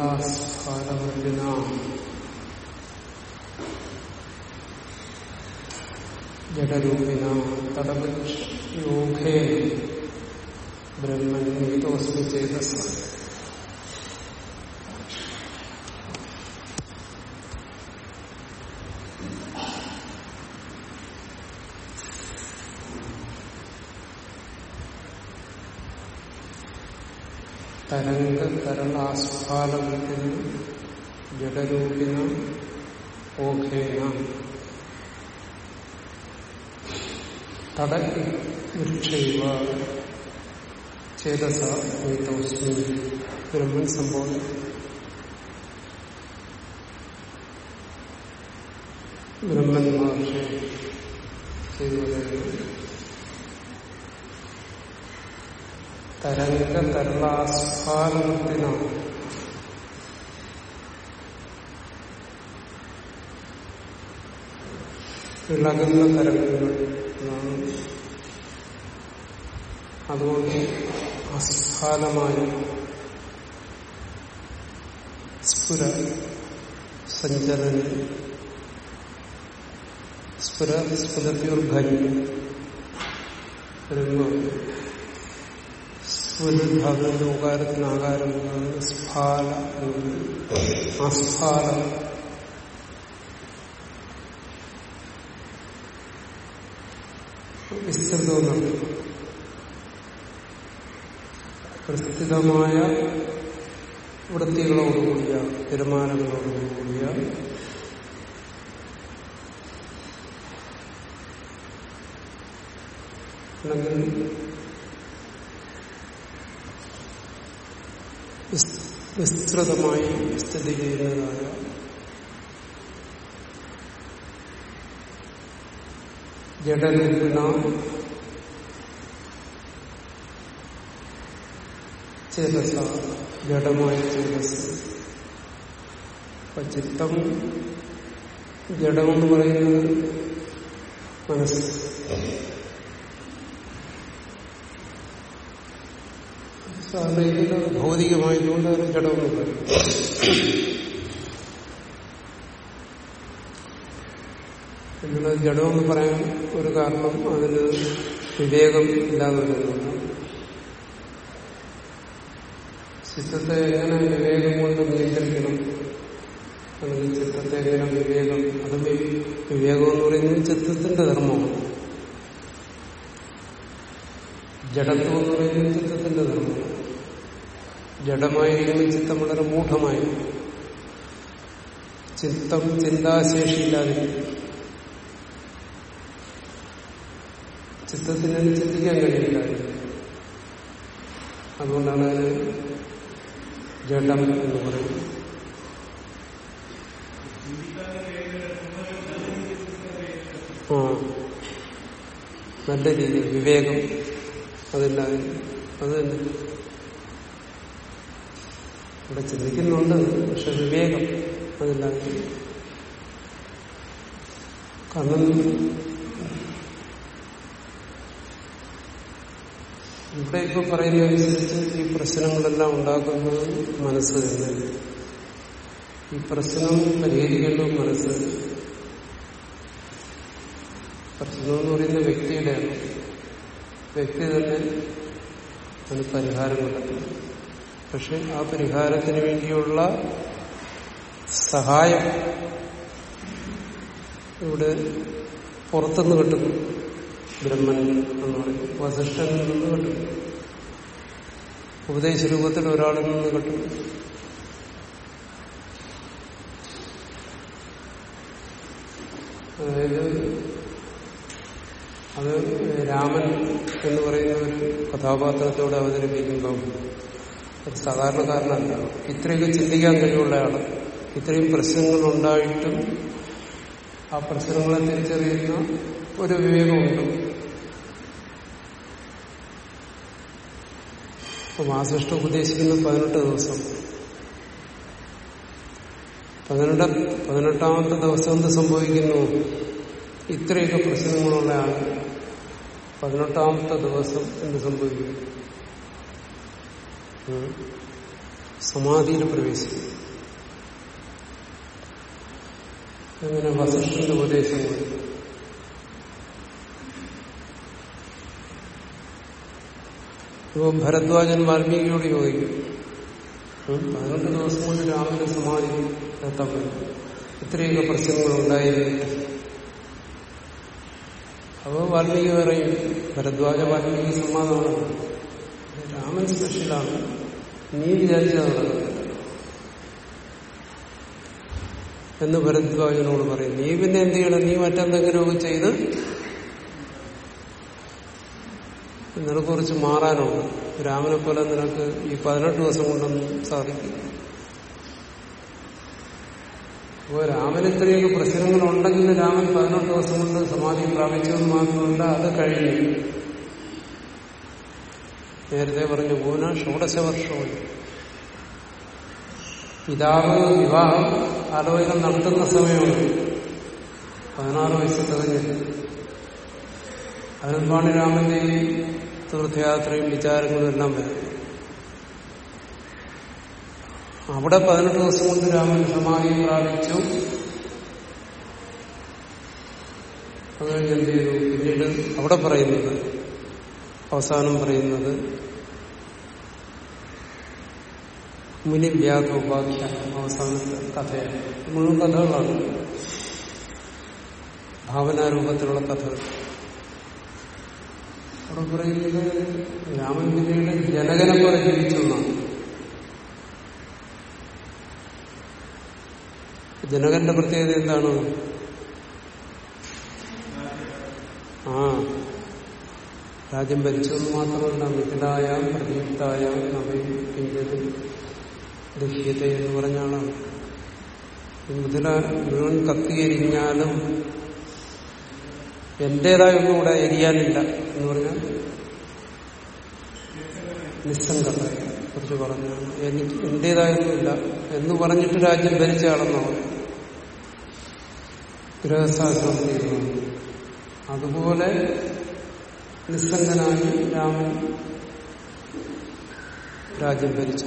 തരംഗകർണാസ്ഫാരവർജിന ജഡരൂപിണ തടവക്ഷോഖേ ബ്രഹ്മൻ നീതോസ്മി ചേതസ തരംഗ തരളാസ്ഫാലത്തിന് ജഡരൂപിണ ഓഖേന തട വൃക്ഷൈവ ചേതസ നീതോസ്മി ബ്രഹ്മൻ സംഭവം. ബ്രഹ്മൻ മഹർഷി ചെയ്തു തരംഗ തരളാസ്ഫാലനത്തിനാണ് ഇളകുന്ന തരംഗങ്ങൾ എന്നാണ് അതുകൊണ്ട് അസ്ഫാലമായ സ്ഫുര സഞ്ചലന സ്ഫുര സ്ഫുരത്യൂർഭരി സ്ഫുരഭാഗത്തിന്റെ ഉകാരത്തിന് ആകാരം സ്ഫാല അസ്ഫാല. വിസ്തൃതമെന്നാണ് പ്രസ്തുതമായ വൃത്തികളോടുകൂടിയ തീരുമാനങ്ങളോടുകൂടിയ അല്ലെങ്കിൽ വിസ്തൃതമായി സ്ഥിതി ചെയ്യുന്നതായ ജഡരൂപിണ ചേതസ ജഡമായ ചേതസ്. അപ്പൊ ചിത്തം ജഡമെന്ന് പറയുന്നത് മനസ്സ്. സാറിന് ഇതിന് ഭൗതികമായതുകൊണ്ട് അതിന് പറയും പിന്നെ ജഡമെന്ന് പറയാൻ ഒരു കാരണം അതിന് വിവേകം ഇല്ലാതെ വരുന്നുണ്ട് ചിത്തത്തെ എങ്ങനെ വിവേകം കൊണ്ട് നിയന്ത്രിക്കണം അല്ലെങ്കിൽ ചിത്തത്തെ എങ്ങനെ വിവേകം അത് വിവേകം എന്ന് പറയുന്നത് ചിത്തത്തിന്റെ ധർമ്മമാണ് ജഡത്വം എന്ന് പറയുന്നത് ജഡമായിരിക്കുന്ന ചിത്തം വളരെ മൂഢമായി. ചിത്തം ചിന്താശേഷിയില്ലാതെ ചിത്തത്തിന് ചിന്തിക്കാൻ കഴിയില്ല അതുകൊണ്ടാണ് അതിന് ജഡം എന്ന് പറയുന്നത്. നല്ല രീതിയിൽ വിവേകം. അതില്ലാതെ അത് തന്നെ. ഇവിടെ ചിന്തിക്കുന്നുണ്ട് പക്ഷെ വിവേകം അതില്ലാത്ത കാരണം ഇവിടെ ഇപ്പൊ പറയുന്നതനുസരിച്ച് ഈ പ്രശ്നങ്ങളെല്ലാം ഉണ്ടാക്കുന്നത് മനസ്സ് തന്നെ ഈ പ്രശ്നം പരിഹരിക്കേണ്ടത് മനസ്സ് പ്രശ്നം എന്ന് പറയുന്ന വ്യക്തിയുടെയാണ്. വ്യക്തി തന്നെ അതിന് പരിഹാരം കണ്ടെത്തും പക്ഷെ ആ പരിഹാരത്തിന് വേണ്ടിയുള്ള സഹായം ഇവിടെ പുറത്തുനിന്ന് കിട്ടുന്നു ബ്രഹ്മൻ എന്ന് പറയും വസിഷ്ഠനിൽ നിന്ന് കിട്ടും. ഉപദേശ രൂപത്തിൽ ഒരാളിൽ നിന്ന് കിട്ടും. അതായത് അത് രാമൻ എന്ന് പറയുന്ന ഒരു കഥാപാത്രത്തോടെ അവതരിപ്പിക്കുമ്പം ഒരു സാധാരണക്കാരനല്ല. ഇത്രയൊക്കെ ചിന്തിക്കാൻ കഴിവുള്ള ഇത്രയും പ്രശ്നങ്ങൾ ഉണ്ടായിട്ടും ആ പ്രശ്നങ്ങളെ തിരിച്ചറിയുന്ന ഒരു വിവേകമുണ്ട്. അപ്പൊ മാസിഷ്ടം ഉപദേശിക്കുന്നത് പതിനെട്ട് ദിവസം. പതിനെട്ട് പതിനെട്ടാമത്തെ ദിവസം എന്ത് സംഭവിക്കുന്നു? ഇത്രയൊക്കെ പ്രശ്നങ്ങളുള്ള ആൾ പതിനെട്ടാമത്തെ ദിവസം എന്ത് സംഭവിക്കുന്നു. സമാധിയിൽ പ്രവേശിക്കും. അങ്ങനെ വസിഷ്ഠന്റെ ഉപദേശം കൊണ്ട് ഭരദ്വാജൻ വാൽമീകിയോട് ചോദിക്കും. പതിനെട്ട് ദിവസം കൊണ്ട് രാമന്റെ സമാധി എത്താൻ ഇത്രയൊക്കെ പ്രശ്നങ്ങൾ ഉണ്ടായിരുന്നു അപ്പൊ വാൽമീകി പറയും ഭരദ്വാജ വാൽമീകി സമ്മാനമാണ് രാമൻ സ്പെഷ്യലാണ് നീ നടക്കില്ല എന്ന് ഭരദ്വാജനോട് പറയും നീ പിന്നെ എന്ത് ചെയ്യണം? നീ മറ്റെന്തെങ്കിലുമൊക്കെ ചെയ്ത് നിനക്ക് കുറച്ച് മാറാനുണ്ട്. രാമനെ പോലെ നിനക്ക് ഈ പതിനെട്ട് ദിവസം കൊണ്ടൊന്നും സാധിക്കും അപ്പോൾ രാമന് ഇത്രയൊക്കെ പ്രശ്നങ്ങളുണ്ടെങ്കിൽ രാമൻ പതിനെട്ട് ദിവസം കൊണ്ട് സമാധി പ്രാപിച്ചതെന്ന് മാത്രമല്ല അത് കഴിഞ്ഞു. നേരത്തെ പറഞ്ഞു പൂന ഷോഡശ വർഷവും പിതാവ് വിവാഹം ആലോചന നടത്തുന്ന സമയമാണ്. പതിനാറ് വയസ്സ് തികഞ്ഞിട്ട് അതിനുമ്പാണ് രാമന്റെ തീർത്ഥയാത്രയും വിചാരങ്ങളും എല്ലാം വരുന്നത് അവിടെ പതിനെട്ട് ദിവസം കൊണ്ട് രാമൻ സമാധി പ്രാപിച്ചു. അത് കഴിഞ്ഞ് എന്ത് ചെയ്തു? പിന്നീട് അവിടെ പറയുന്നത് അവസാനം പറയുന്നത് മുനി വ്യാധോപാഖ്യാനം അവസാനത്തെ കഥയാണ്. മുഴുവൻ കഥകളാണ്. ഭാവനാരൂപത്തിലുള്ള കഥകൾ. അവിടെ പറയുന്നത് രാമൻ പിന്നീട് ജനകനെ പോലെ ജീവിച്ചു എന്നാണ് ജനകന്റെ പ്രത്യേകത എന്താണ്? ആ. രാജ്യം ഭരിച്ചതെന്ന് മാത്രമല്ല മിഥിലായ പ്രതിയുക്തായ നവയും ദഹ്യത എന്ന് പറഞ്ഞാണ്. മുതല മുഴുവൻ കത്തിയെരിഞ്ഞാലും എന്റേതായ ഒന്നും ഇവിടെ എരിയാനില്ല എന്ന് പറഞ്ഞാൽ നിസ്സംഗത കുറിച്ച് പറഞ്ഞു എനിക്ക് എന്റേതായൊന്നുമില്ല എന്ന് പറഞ്ഞിട്ട് രാജ്യം ഭരിച്ച ഗൃഹസ്ഥാശ്രമം ചെയ്യുന്നത് അതുപോലെ നിസ്സംഗനായി രാമൻ രാജ്യം ഭരിച്ചു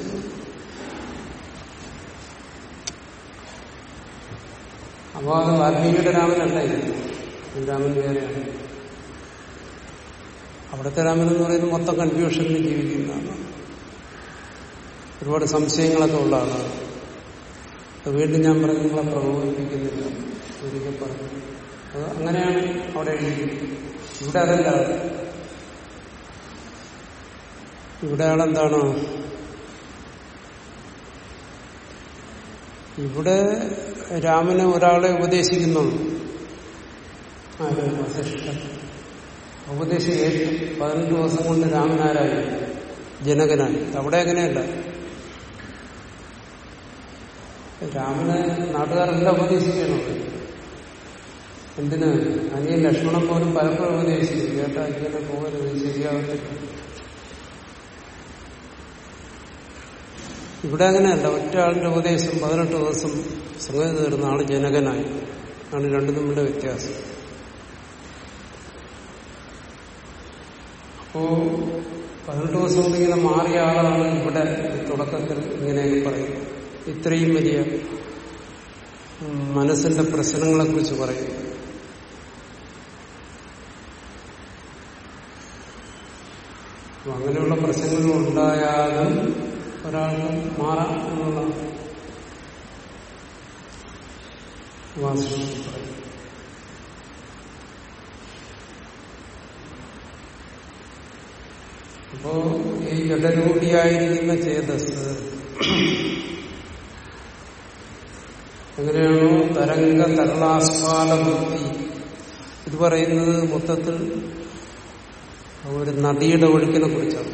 അപ്പോ അത് വാൽമീകിയുടെ രാമൻ അല്ലായിരുന്നു രാമൻ വേറെയാണ്. അവിടുത്തെ രാമൻ എന്ന് പറയുന്നത് മൊത്തം കൺഫ്യൂഷനിൽ ജീവിക്കുന്നതാണ്. ഒരുപാട് സംശയങ്ങളൊക്കെ ഉള്ളതാണ് അത് വീണ്ടും ഞാൻ പറഞ്ഞു നിങ്ങളെ പ്രകോപിപ്പിക്കുന്നില്ല. ഒരിക്കൽ പറഞ്ഞു. അത് അങ്ങനെയാണ് അവിടെ എഴുതിയിരിക്കുന്നത്. ഇവിടെ അതല്ല. ഇവിടെ ആളെന്താണ്? ഇവിടെ രാമന് ഒരാളെ ഉപദേശിക്കുന്നു. ആര് ഉപദേശം ഏറ്റു പതിനഞ്ച് ദിവസം കൊണ്ട് രാമനാരായി. ജനകനായി. അവിടെ അങ്ങനെയല്ല രാമന് നാട്ടുകാരെല്ലാം ഉപദേശിക്കണം എന്തിന്? അനിയൻ ലക്ഷ്മണൻ പോലും പലപ്പോഴും ഉപദേശിച്ചു കേട്ടാ ഇങ്ങനെ പോകരുത് ഇത് ഇവിടെ അങ്ങനെയല്ല. ഒറ്റ ആളിന്റെ ഉപദേശം പതിനെട്ട് ദിവസം സംഗതി തീർന്ന ആൾ ജനകനായി. ആണ് രണ്ടും തമ്മിലുള്ള വ്യത്യാസം. അപ്പോ പതിനെട്ട് ദിവസം കൊണ്ട് ഇങ്ങനെ മാറിയ ആളാണ് ഇവിടെ തുടക്കത്തിൽ ഇങ്ങനെയൊക്കെ പറയും. ഇത്രയും വലിയ മനസ്സിന്റെ പ്രശ്നങ്ങളെ കുറിച്ച് പറയും അങ്ങനെയുള്ള പ്രശ്നങ്ങൾ ഉണ്ടായാലും ഒരാൾക്ക് മാറാം എന്നുള്ള വാസിഷ്ടം പറയും. അപ്പോ ഈ ജഡരൂപിയായിരിക്കുന്ന ചേതസ് എങ്ങനെയാണോ തരംഗ തരളാസ്വാല വൃത്തി ഇത് പറയുന്നത് മൊത്തത്തിൽ ഒരു നദിയുടെ ഒഴുക്കിനെ കുറിച്ചാണ്.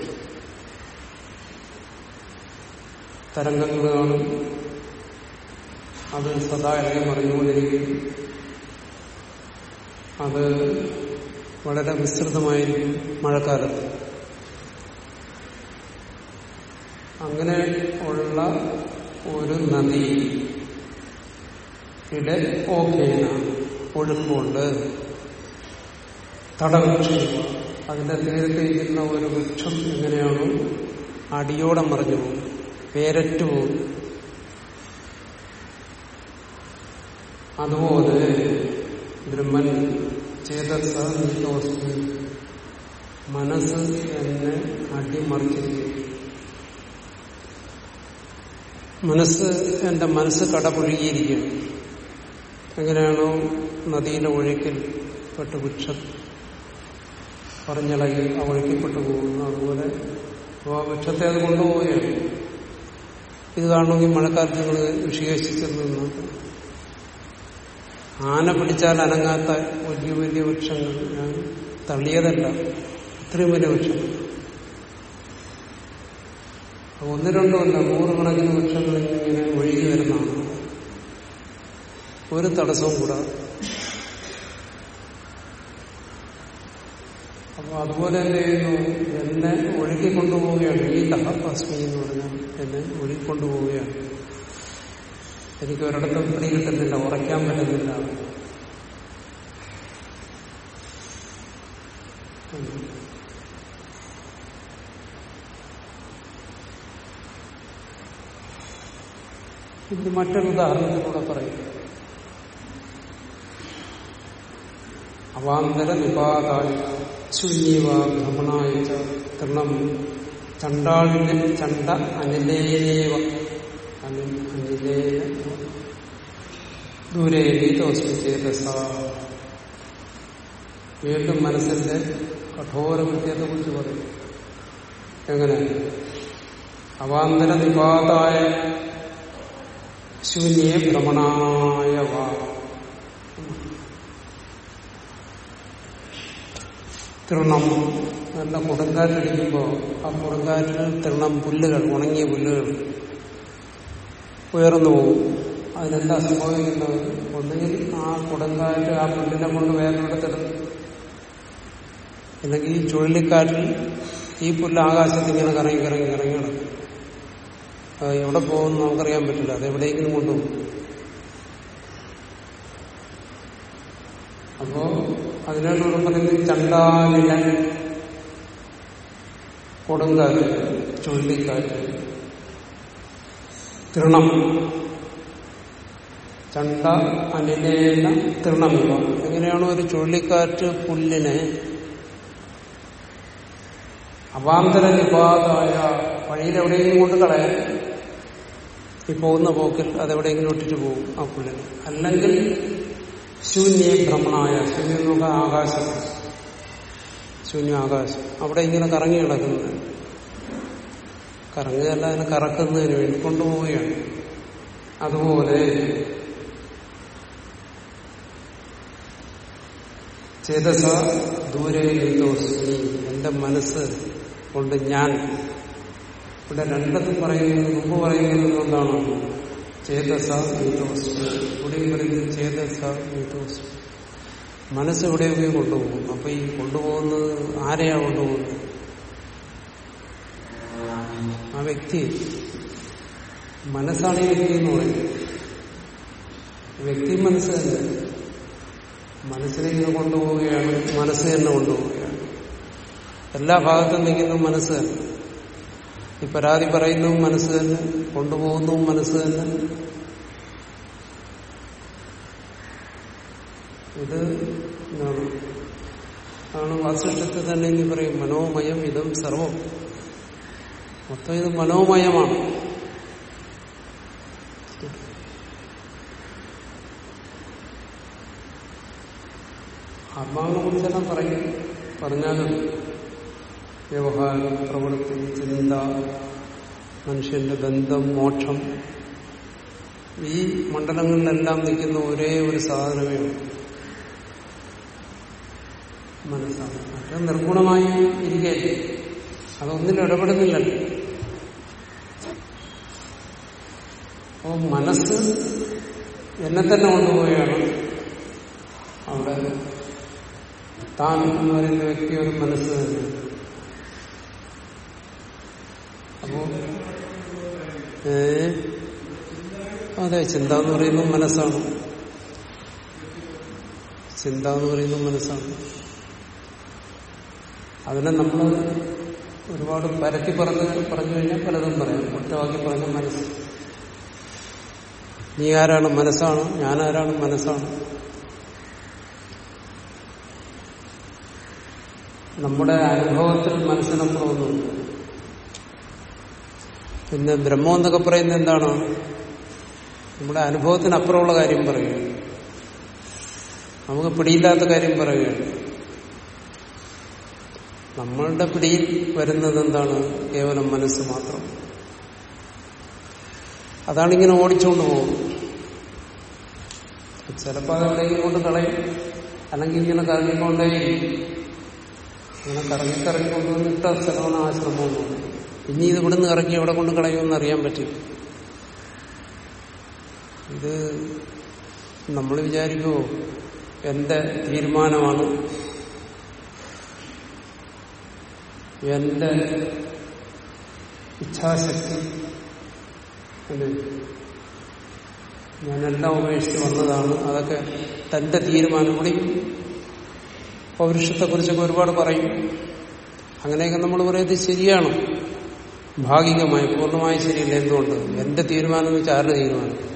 തരംഗങ്ങൾ കാണും അത് സദാ ഇറങ്ങി മറിഞ്ഞുകൊണ്ടിരിക്കും. അത് വളരെ വിസ്തൃതമായിരിക്കും മഴക്കാലത്ത്. അങ്ങനെ ഉള്ള ഒരു നദി യുടെ ഓക്കേന ഒഴുക്കുകൊണ്ട് തടവൃക്ഷം അതിന്റെ തീരത്തേക്കുന്ന ഒരു വൃക്ഷം എങ്ങനെയാണോ അടിയോടെ മറിഞ്ഞു പോകും പേരറ്റു പോകും അതുപോലെ ബ്രഹ്മൻ ചേതസ നീതോസ്മി മനസ്സ് എന്നെ അടിമറിച്ചിരിക്കും മനസ്സ് എന്റെ മനസ്സ് കടപുഴുകിയിരിക്കും എങ്ങനെയാണോ നദിയിലെ ഒഴുക്കിൽ പെട്ട് വൃക്ഷം പറഞ്ഞിളകി ആ ഒഴുക്കിൽപ്പെട്ടു പോകുന്നു. അതുപോലെ ആ വൃക്ഷത്തെ അത് കൊണ്ടുപോവുകയാണ്. ഇത് കാണണമെങ്കിൽ മഴക്കാലത്ത് നിങ്ങൾ നോക്കാം ആന പിടിച്ചാൽ അനങ്ങാത്ത വലിയ വലിയ വൃക്ഷങ്ങൾ. ഞാൻ തള്ളിയതല്ല ഇത്രയും വലിയ വൃക്ഷങ്ങൾ. ഒന്ന് രണ്ടുമല്ല നൂറുകണക്കിന് വൃക്ഷങ്ങൾ ഇങ്ങനെ ഒഴുകി വരുന്നതാണ്. ഒരു തടസ്സവും കൂടാതെ. അതുപോലെ എന്ത് ചെയ്യുന്നു എന്നെ ഒഴുകിക്കൊണ്ടുപോവുകയാണ് ഈ ലഹസ്മി എന്ന് പറഞ്ഞാൽ എന്നെ ഒഴുകിക്കൊണ്ടുപോവുകയാണ് എനിക്ക് ഒരിടത്തും പിടി കിട്ടുന്നില്ല ഉറയ്ക്കാൻ പറ്റുന്നില്ല. ഇത് മറ്റൊരു ഉദാഹരണത്തിലൂടെ പറയും. അവാന്തര നിപാതായ ശൂന്യവ ഭ്രമണായ തൃണം ചണ്ടാളിന്റെ ചണ്ട അനിലേനേവ. അനിലേന. ദൂരെ നീതോസ്മിച്ചേതസ വീണ്ടും മനസ്സിന്റെ കഠോര കൃത്യത്തെ കുറിച്ച് പറയും. എങ്ങനെ? അവാന്തര നിപാതായ ശൂന്യ ഭ്രമണായ വാ തൃണം നല്ല കൊടുങ്കാറ്റടിക്കുമ്പോൾ ആ കൊടുങ്കാറ്റിൽ തൃണം പുല്ലുകൾ ഉണങ്ങിയ പുല്ലുകൾ ഉയർന്നു പോകും. അതിനെന്താ സംഭവിക്കുന്നത്? ഒന്നുകിൽ ആ കൊടുങ്കാറ്റ് ആ പുല്ലിനെ കൊണ്ട് വേറൊരിടത്തിടും. അല്ലെങ്കിൽ ഈ ചുഴലിക്കാറ്റിൽ ഈ പുല്ല് ആകാശത്ത് ഇങ്ങനെ കറങ്ങി കറങ്ങി കറങ്ങി കിടക്കും എവിടെ പോകുമെന്ന് നമുക്കറിയാൻ പറ്റില്ല. അത് എവിടെയെങ്കിലും കൊണ്ടുപോകും. അപ്പോ അതിനാണ് ഇവിടെ പറയുന്നത് ചണ്ടാലില കൊടുങ്കാൽ ചുഴലിക്കാറ്റ് തൃണം. ചണ്ട അനിലേന തൃണമിവ എങ്ങനെയാണോ ഒരു ചുഴലിക്കാറ്റ് പുല്ലിനെ അവാന്തര നിപാതായ വഴിയിലെവിടെയെങ്കിലും കൊണ്ട് കളയാൻ ഈ പോകുന്ന പോക്കിൽ അതെവിടെയെങ്കിലും ഇട്ടിട്ട് പോകും ആ പുല്ലിനെ. അല്ലെങ്കിൽ ശൂന്യ ഭ്രമണായ ശൂന്യം ആകാശം. ശൂന്യ ആകാശം. അവിടെ ഇങ്ങനെ കറങ്ങി കിടക്കുന്നത് കറങ്ങുകയല്ല അതിനെ കറക്കുന്നതിന് വേണ്ടി കൊണ്ടുപോവുകയാണ്. അതുപോലെ ചേതസ ദൂരെ എന്റെ മനസ്സ് കൊണ്ട് ഞാൻ. ഇവിടെ രണ്ടത്തും പറയുന്നത് മുമ്പ് പറയുന്നത് എന്താണ് ചേതസ നീതോസ്മി മനസ്സ് എവിടെയൊക്കെ കൊണ്ടുപോകും അപ്പൊ ഈ കൊണ്ടുപോകുന്നത് ആരെയാണ് കൊണ്ടുപോകുന്നത്? ആ വ്യക്തി. മനസ്സാണ് ഈ വ്യക്തി എന്ന് പറയുന്നത്. വ്യക്തി മനസ്സ് തന്നെ. മനസ്സിനെ ഇങ്ങനെ കൊണ്ടുപോവുകയാണ് മനസ്സ് തന്നെ കൊണ്ടുപോവുകയാണ്. എല്ലാ ഭാഗത്തും നിൽക്കുന്ന മനസ്സ് തന്നെ. ഈ പരാതി പറയുന്നതും മനസ്സ് തന്നെ കൊണ്ടുപോകുന്നതും മനസ്സ് തന്നെ. ഇത് ആണ് വാസിഷ്ടത്തിൽ തന്നെ ഇനി പറയും മനോമയം ഇതും സർവം. മൊത്തം ഇത് മനോമയമാണ്. ആത്മാവിനെ കുറിച്ചെല്ലാം പറയും പറഞ്ഞാലും വ്യവഹാരം പ്രവൃത്തി ചിന്ത മനുഷ്യന്റെ ബന്ധം മോക്ഷം. ഈ മണ്ഡലങ്ങളിലെല്ലാം നിൽക്കുന്ന ഒരേ ഒരു സാധനമേ മനസ്സാണ്. അത് നിർഗുണമായി ഇരിക്കുകയല്ലേ? അതൊന്നിൽ ഇടപെടുന്നില്ലല്ലോ. അപ്പോ മനസ്സ് എന്നെ തന്നെ കൊണ്ടുപോവുകയാണ്. അവിടെ താൻ എന്ന് പറയുന്ന വ്യക്തി ഒരു മനസ്സ് തന്നെ അപ്പോ അതെ ചിന്ത എന്ന് പറയുന്നത് മനസ്സാണ്. ചിന്ത എന്ന് പറയുന്നത് മനസ്സാണ്. അതിനെ നമ്മൾ ഒരുപാട് പരത്തി പറഞ്ഞ് പറഞ്ഞു കഴിഞ്ഞാൽ പലതും പറയാം. ഒറ്റവാക്കി പറഞ്ഞ മനസ്സ്. നീ ആരാണ്? മനസ്സാണ്. ഞാൻ ആരാണ് മനസ്സാണ്. നമ്മുടെ അനുഭവത്തിൽ മനസ്സിനപ്പുറമൊന്നുമില്ല പിന്നെ ബ്രഹ്മം എന്നൊക്കെ പറയുന്നത് എന്താണ്? നമ്മുടെ അനുഭവത്തിനപ്പുറമുള്ള കാര്യം പറയുകയാണ് നമുക്ക് പിടിയില്ലാത്ത കാര്യം പറയുകയാണ് നമ്മളുടെ പിടിയിൽ വരുന്നത് എന്താണ്? കേവലം മനസ്സ് മാത്രം. അതാണ് ഇങ്ങനെ ഓടിച്ചുകൊണ്ട് പോകുന്നത് ചിലപ്പോൾ അതെവിടെയെങ്കിലും കൊണ്ട് കളയും അല്ലെങ്കിൽ ഇങ്ങനെ കറങ്ങിക്കൊണ്ടേ ഇങ്ങനെ കറങ്ങി കറങ്ങിക്കൊണ്ടുവന്നിട്ട് ചിലവണ ആശ്രമം പറയുന്നത് ഇനി ഇത് ഇവിടുന്ന് ഇറക്കി എവിടെ കൊണ്ട് കളയുമെന്ന് അറിയാൻ പറ്റില്ല. ഇത് നമ്മൾ വിചാരിക്കുമോ എന്റെ തീരുമാനമാണ്. എന്റെ ഇച്ഛാശക്തി. ഞാനെല്ലാം ഉപേക്ഷിച്ച് വന്നതാണ്. അതൊക്കെ തന്റെ തീരുമാനം. കൂടി പൗരുഷത്തെക്കുറിച്ചൊക്കെ ഒരുപാട് പറയും. അങ്ങനെയൊക്കെ നമ്മൾ പറയുന്നത് ശരിയാണ്. ഭാഗികമായി പൂർണമായി ശരിയല്ല എന്തുകൊണ്ട്? എന്റെ തീരുമാനം വെച്ച് ആരുടെ തീരുമാനം?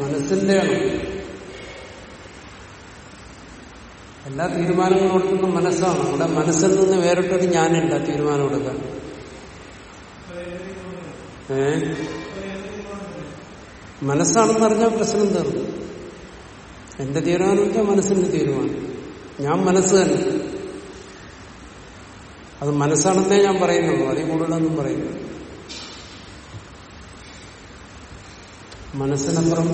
മനസ്സിന്റെയാണ് എല്ലാ തീരുമാനങ്ങളും എടുക്കുന്ന മനസ്സാണ്. നമ്മുടെ മനസ്സിൽ നിന്ന് വേറിട്ടൊരു ഞാനില്ല തീരുമാനം എടുക്കാൻ. ഏ? മനസ്സാണെന്ന് പറഞ്ഞാൽ പ്രശ്നം തീർന്നു. എന്റെ തീരുമാനം വെച്ചാൽ മനസ്സിന്റെ തീരുമാനം? ഞാൻ മനസ്സ് തന്നെ. അത് മനസ്സാണെന്നേ ഞാൻ പറയുന്നുള്ളൂ. അതിൽ കൂടുതലൊന്നും പറയുന്നു മനസ്സിനപ്പുറം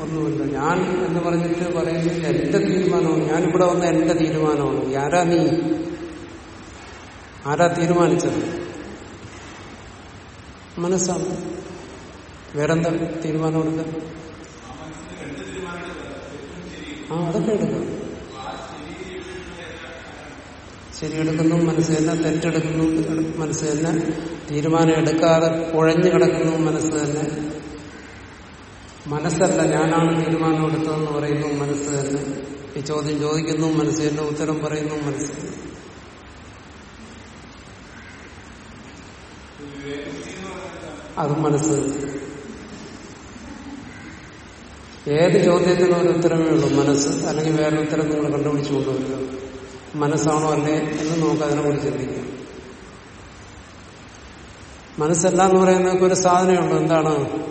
ഒന്നുമില്ല. ഞാൻ എന്ന് പറഞ്ഞിട്ട് പറയുന്നത് എന്റെ തീരുമാനമാണ് ഞാനിവിടെ വന്ന എന്റെ തീരുമാനമാണ്. ആരാ നീ? ആരാ തീരുമാനിച്ചത്? മനസ്സാണ്. വേറെന്താ തീരുമാനം എടുക്കാൻ ആ അതൊക്കെ എടുക്കാം. ശരിയെടുക്കുന്നു മനസ്സ് തന്നെ തെറ്റെടുക്കുന്നു മനസ്സ് തന്നെ തീരുമാനം എടുക്കാതെ കുഴഞ്ഞു കിടക്കുന്നു മനസ്സ് തന്നെ മനസ്സല്ല ഞാനാണ് തീരുമാനം എടുത്തതെന്ന് പറയുന്നു മനസ്സ് തന്നെ ഈ ചോദ്യം ചോദിക്കുന്നു മനസ്സ് തന്നെ ഉത്തരം പറയുന്നു മനസ്സ്. അതും മനസ്സ് ഏത് ചോദ്യത്തിനും ഒരു ഉത്തരമേ ഉള്ളൂ മനസ്സ്. അല്ലെങ്കിൽ വേറെ ഉത്തരം നിങ്ങൾ കണ്ടുപിടിച്ചു കൊണ്ടുവരിക. മനസ്സാണോ അല്ലേ എന്ന് നമുക്ക് അതിനെക്കുറിച്ച് ചിന്തിക്കാം. മനസ്സല്ല എന്ന് പറയുന്നതൊക്കെ ഒരു സാധനമുണ്ട് എന്താണ്?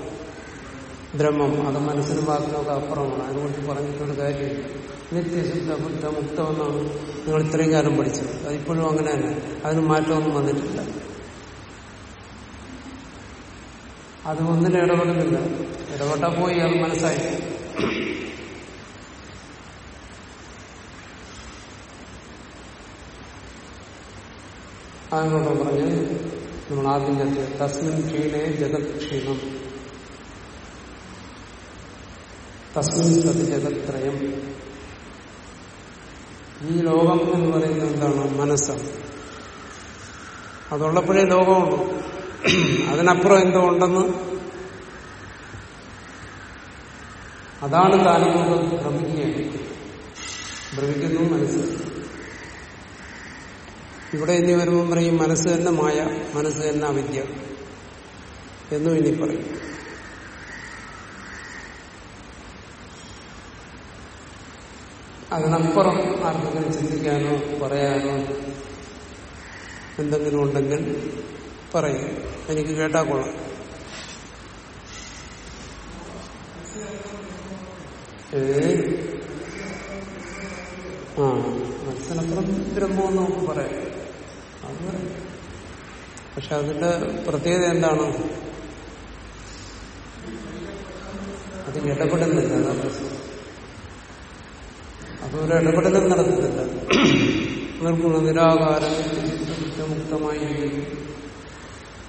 ബ്രഹ്മം. അത് മനസ്സിനും ബാക്കിനൊക്കെ അപ്പുറമാണ്. അതിനെക്കുറിച്ച് പറഞ്ഞിട്ടൊരു കാര്യമില്ല. നിത്യശുദ്ധ ബുദ്ധ മുക്തമെന്നാണ് നിങ്ങൾ ഇത്രയും കാലം പഠിച്ചത്. അതിപ്പോഴും അങ്ങനെ തന്നെ അതിന് മാറ്റമൊന്നും വന്നിട്ടില്ല. അത് ഒന്നിനും ഇടപെടുന്നില്ല. ഇടപെട്ടാൽ പോയി അത് മനസ്സായി. അതിനോട് പറഞ്ഞ് നമ്മൾ ആദ്യം തസ്മിൻ ക്ഷീണേ ജഗത് ക്ഷീണം തസ്മിൻ തത് ജഗത്രയം ഈ ലോകം എന്ന് പറയുന്നത് എന്താണ്? മനസ്സാണ്. അതുള്ളപ്പോഴേ ലോകമുള്ളൂ. അതിനപ്പുറം എന്തോ ഉണ്ടെന്ന് അതാണ് താനെന്നത് ഭ്രമിക്കുകയാണ് ഭ്രമിക്കുന്നു മനസ്സ്. ഇവിടെ ഇനി വരുമ്പം പറയും മനസ്സ് തന്നെ മായ മനസ്സ് തന്നെ അവിദ്യ. എന്നും ഇനി പറയും. അതിനപ്പുറം ആർക്കെങ്കിലും ചിന്തിക്കാനോ പറയാനോ എന്തെങ്കിലും ഉണ്ടെങ്കിൽ പറയും. എനിക്ക് കേട്ടാ കൊള്ളാം. ഏ? ആ മനസ്സിനപ്പുറം ബ്രഹ്മം നമുക്ക് പറയാം. പക്ഷെ അതിന്റെ പ്രത്യേകത എന്താണ്? അത് ഇടപെടുന്നില്ല അതൊരു ഇടപെടലും നടത്തുന്നില്ല നിർഗുണ നിരാകാരം കുറ്റമുക്തമായി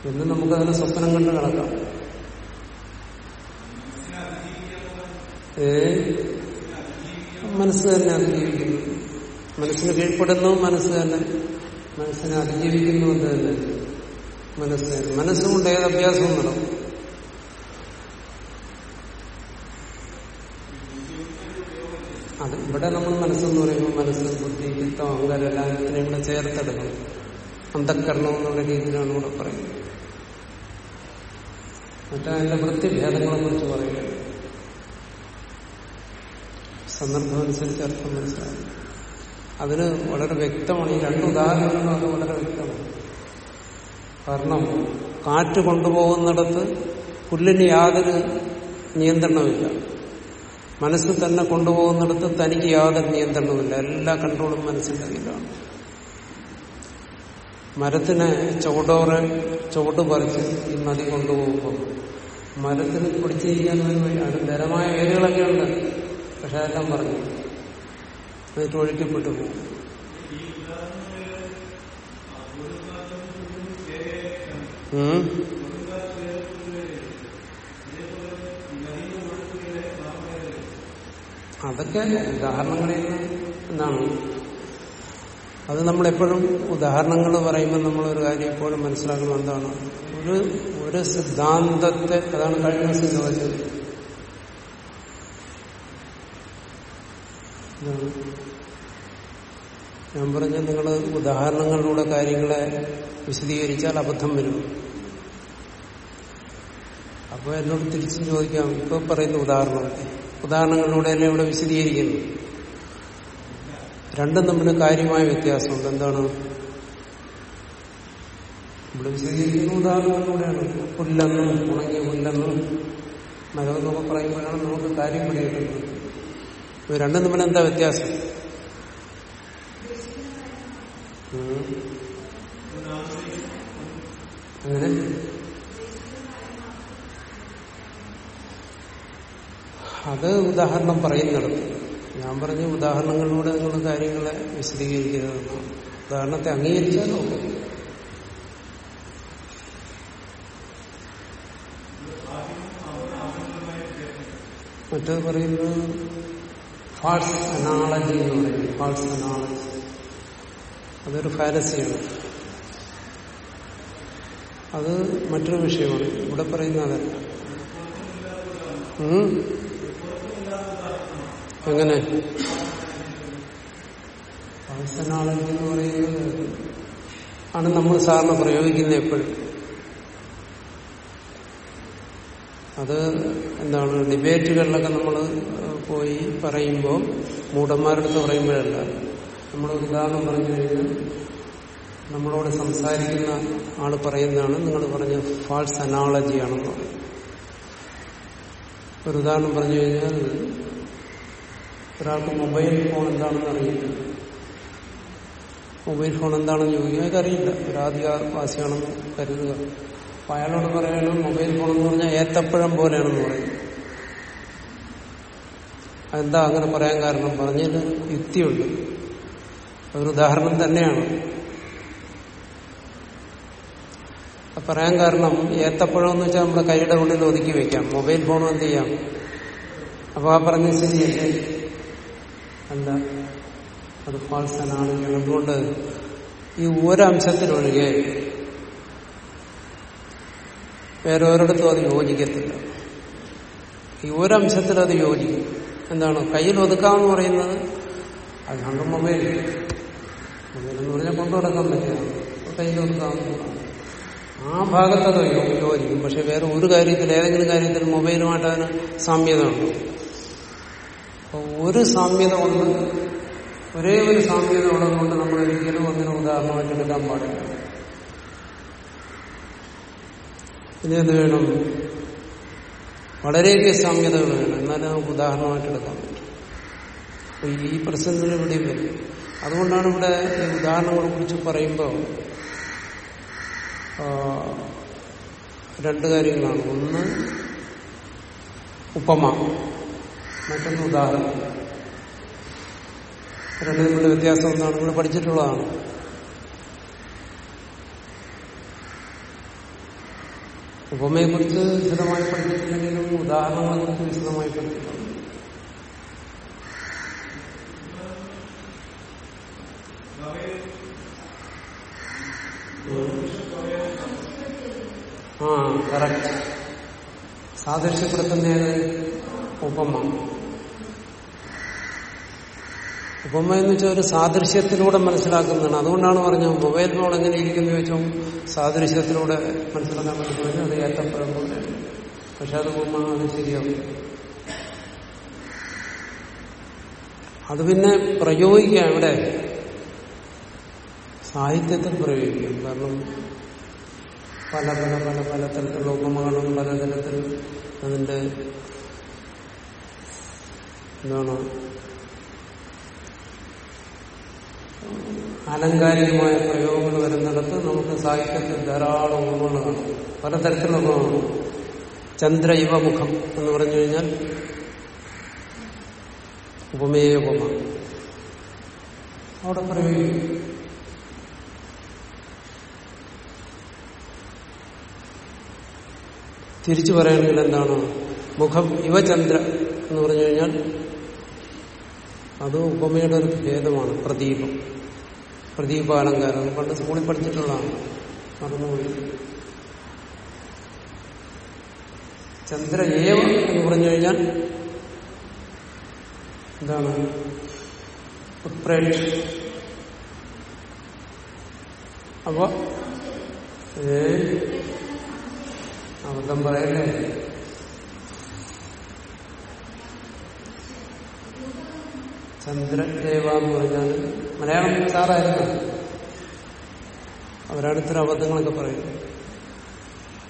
എന്ന് നമുക്കതിനെ സ്വപ്നം കണ്ട് കണക്കാം. ഏ? മനസ്സ് തന്നെ അതിജീവിക്കുന്നു. മനസ്സിന് കീഴ്പ്പെടുന്നു മനസ്സ് തന്നെ മനസ്സിനെ അതിജീവിക്കുന്നുണ്ട് തന്നെ മനസ്സ്. മനസ്സുകൊണ്ട് ഏത് അഭ്യാസവും നടക്കും. അത് ഇവിടെ നമ്മൾ മനസ്സെന്ന് പറയുമ്പോൾ മനസ്സ് ബുദ്ധി ചിത്തം അഹങ്കാരം എല്ലാത്തിനെയും കൂടെ ചേർത്തെടുക്കണം അന്ധക്കരണം എന്നുള്ള രീതിയിലാണ് ഇവിടെ പറയുന്നത്. മറ്റതിന്റെ വൃത്തിഭേദങ്ങളെ കുറിച്ച് പറയുക സന്ദർഭമനുസരിച്ച് അർത്ഥം മനസ്സിലാകും അതിന് വളരെ വ്യക്തമാണ്. ഈ രണ്ട് ഉദാഹരണങ്ങളും അത് വളരെ വ്യക്തമാണ്. കാരണം കാറ്റ് കൊണ്ടുപോകുന്നിടത്ത് പുല്ലിന് യാതൊരു നിയന്ത്രണമില്ല മനസ്സ് തന്നെ കൊണ്ടുപോകുന്നിടത്ത് തനിക്ക് യാതൊരു നിയന്ത്രണമില്ല എല്ലാ കൺട്രോളും മനസ്സിന്റെ കയ്യിലാണ്. മരത്തിന് ചുവടോറെ ചുവട് പറിച്ച് ഈ നദി കൊണ്ടുപോകുമ്പോൾ മരത്തിന് പിടിച്ചിരിക്കാൻ ഒരു വഴി അത് ധരമായ വേരുകളൊക്കെ ഉണ്ട്. പക്ഷെ അതെല്ലാം പറഞ്ഞു. എന്നിട്ട് ഒഴുക്കിപ്പെട്ടു പോകും. അതൊക്കെ ഉദാഹരണങ്ങളിൽ എന്താണ് അത് നമ്മളെപ്പോഴും ഉദാഹരണങ്ങൾ പറയുമ്പോൾ നമ്മളൊരു കാര്യം എപ്പോഴും മനസ്സിലാക്കണം എന്താണ് ഒരു ഒരു സിദ്ധാന്തത്തെ അതാണ് കഴിഞ്ഞ ദിവസം ചോദിച്ചത്? ഞാൻ പറഞ്ഞ നിങ്ങൾ ഉദാഹരണങ്ങളിലൂടെ കാര്യങ്ങളെ വിശദീകരിച്ചാൽ അബദ്ധം വരും. അപ്പൊ എന്നോട് തിരിച്ചു ചോദിക്കാം ഇപ്പൊ പറയുന്ന ഉദാഹരണം. ഉദാഹരണങ്ങളിലൂടെ തന്നെ ഇവിടെ വിശദീകരിക്കുന്നു. രണ്ടും തമ്മിൽ കാര്യമായ വ്യത്യാസമുണ്ട്. എന്താണ്? ഇവിടെ വിശദീകരിക്കുന്ന ഉദാഹരണങ്ങളിലൂടെയാണ്. പുല്ലെന്നും ഉണങ്ങിയ പുല്ലെന്നും മരമെന്നൊക്കെ പറയുമ്പോഴാണ് നമുക്ക് കാര്യം പിടികിട്ടുന്നത് രണ്ടും തമ്മിൽ എന്താ വ്യത്യാസം? അങ്ങനെ അത് ഉദാഹരണം പറയുന്നിടത്ത് ഞാൻ പറഞ്ഞ ഉദാഹരണങ്ങളിലൂടെ നിങ്ങൾ കാര്യങ്ങളെ വിശദീകരിക്കുന്നതെന്നാണ് ഉദാഹരണത്തെ അംഗീകരിച്ചാൽ നോക്കും. മറ്റത് പറയുന്നത് ഫാൾസ് അനാളജി എന്ന് പറയുന്നത് ഫാൾസ് അനാളജി അതൊരു ഫാലസിയാണ് അത് മറ്റൊരു വിഷയമാണ്. ഇവിടെ പറയുന്ന അതല്ല. എങ്ങനെ? എന്ന് പറയുന്നത് ആണ് നമ്മൾ സാറിന് പ്രയോഗിക്കുന്നത് എപ്പോഴും. അത് എന്താണ് ഡിബേറ്റുകളിലൊക്കെ നമ്മൾ പോയി പറയുമ്പോൾ മൂടന്മാരുടെ അടുത്ത് പറയുമ്പോഴല്ല. നമ്മൾ ഉദാഹരണം പറഞ്ഞു കഴിഞ്ഞാൽ നമ്മളോട് സംസാരിക്കുന്ന ആൾ പറയുന്നതാണ് നിങ്ങൾ പറഞ്ഞ ഫാൾസ് അനാളജിയാണെന്ന് പറയും ഒരു ഉദാഹരണം പറഞ്ഞു കഴിഞ്ഞാൽ ഒരാൾക്ക് മൊബൈൽ ഫോൺ എന്താണെന്ന് അറിയില്ല. മൊബൈൽ ഫോൺ എന്താണെന്ന് ചോദിക്കുക ഇതറിയില്ല. ഒരു ആദിവാസിയാണെന്ന് കരുതുക. അപ്പൊ അയാളോട് പറയണം മൊബൈൽ ഫോൺ എന്ന് പറഞ്ഞാൽ ഏത്തപ്പഴം പോലെയാണെന്ന് പറയും. അതെന്താ അങ്ങനെ പറയാൻ കാരണം? പറഞ്ഞതിന് യുക്തിയുണ്ട് ഒരു ഉദാഹരണം തന്നെയാണ് അത് പറയാൻ കാരണം ഏത്തപ്പഴം എന്ന് വെച്ചാൽ നമ്മുടെ കൈയുടെ ഉള്ളിൽ ഒതുക്കി വെക്കാം. മൊബൈൽ ഫോൺ എന്ത് ചെയ്യാം? അപ്പൊ ആ പറഞ്ഞ ശരിയല്ലേ അല്ല? അത് ഫാൾസ് അനാണെങ്കിൽ അതുകൊണ്ട് ഈ ഒരംശത്തിലൊഴികെ വേറെ ഒരിടത്തും അത് യോജിക്കത്തില്ല. ഈ ഒരംശത്തിൽ അത് യോജിക്കും. എന്താണ്? കയ്യിൽ ഒതുക്കാമെന്ന് പറയുന്നത് അതാണ് മൊബൈൽ മൊബൈൽ? എന്ന് പറഞ്ഞാൽ കൊണ്ടു നടക്കാൻ പറ്റില്ല കയ്യിൽ ഒതുക്കാവുന്നതാണ് ആ ഭാഗത്തത് യോജിക്കും പക്ഷെ വേറെ ഒരു കാര്യത്തിൽ ഏതെങ്കിലും കാര്യത്തിൽ മൊബൈലുമായിട്ട് അതിന് സാമ്യത ഉണ്ടോ ഒരു സാമ്യത കൊണ്ട് ഒരേ ഒരു സാമ്യത ഉള്ളതുകൊണ്ട് നമ്മൾ ഒരിക്കലും അങ്ങനെ ഉദാഹരണമായിട്ട് എടുക്കാൻ പാടില്ല. ഇനി എന്ത് വേണം? വളരെയധികം സാമ്യതകൾ വേണം. എന്നാലേ നമുക്ക് ഉദാഹരണമായിട്ട് എടുക്കാൻ പറ്റും. ഈ പ്രശ്നത്തിൽ ഇവിടെയും വരും അതുകൊണ്ടാണ് ഇവിടെ ഈ ഉദാഹരണങ്ങളെ കുറിച്ച് പറയുമ്പോൾ രണ്ട് കാര്യങ്ങളാണ്. ഒന്ന് ഉപമ. മറ്റൊന്ന് ഉദാഹരണം. രണ്ടും തമ്മിലുള്ള വ്യത്യാസം ഒന്നാണ് നമ്മൾ പഠിച്ചിട്ടുള്ളതാണ്. ഉപമയെക്കുറിച്ച് വിശദമായി പഠിച്ചിട്ടില്ലെങ്കിലും ഉദാഹരണങ്ങളെക്കുറിച്ച് വിശദമായി പഠിച്ചിട്ടുണ്ട്. ആ കറക്റ്റ് സാദൃശ്യപ്പെടുത്തുന്നത് ഉപമ. ഉപമ എന്ന് വെച്ചാൽ ഒരു സാദൃശ്യത്തിലൂടെ മനസ്സിലാക്കുന്നതാണ്. അതുകൊണ്ടാണ് പറഞ്ഞത് മൊബൈൽ ഫോൺ എങ്ങനെ ഇരിക്കുന്നു ചോദിച്ചാൽ സാദൃശ്യത്തിലൂടെ മനസ്സിലാക്കാൻ പറ്റുന്നത് അത് ഏറ്റവും പോലെ. പക്ഷെ അത് ഉപമ അത് ശരിയാവും. അത് പിന്നെ പ്രയോഗിക്കാം ഇവിടെ. സാഹിത്യത്തിൽ പ്രയോഗിക്കാം. കാരണം പല പല പല പല തരത്തിലുള്ള ഉപമകളും പലതരത്തിൽ അതിന്റെ എന്താണ് ആലങ്കാരികമായ പ്രയോഗങ്ങൾ വരുന്നിടത്ത് നമുക്ക് സാഹിത്യത്തിൽ ധാരാളം ഉപമകൾ കാണും. പലതരത്തിലുള്ള ചന്ദ്ര യുവമുഖം എന്ന് പറഞ്ഞു കഴിഞ്ഞാൽ ഉപമേയ ഉപമ. അവിടെ പ്രയോഗിക്കും തിരിച്ചു പറയുകയാണെങ്കിൽ എന്താണ്? മുഖം യുവചന്ദ്ര എന്ന് പറഞ്ഞു കഴിഞ്ഞാൽ അത് ഉപമയുടെ ഒരു ഭേദമാണ് പ്രദീപം. പ്രദീപാലങ്കാരം പണ്ട് സ്കൂളിൽ പഠിച്ചിട്ടുള്ളതാണ്. മറന്നുപോയി. ചന്ദ്ര ഏവ എന്ന് പറഞ്ഞു കഴിഞ്ഞാൽ എന്താണ്? ഉത്പ്രേക്ഷ. അപ്പോ ഏ അബദ്ധം പറയല്ലേ? ചന്ദ്രദേവ എന്ന് പറഞ്ഞാൽ മലയാളം സാറായിരുന്നു. അവരടുത്തൊരു അബദ്ധങ്ങളൊക്കെ പറയും.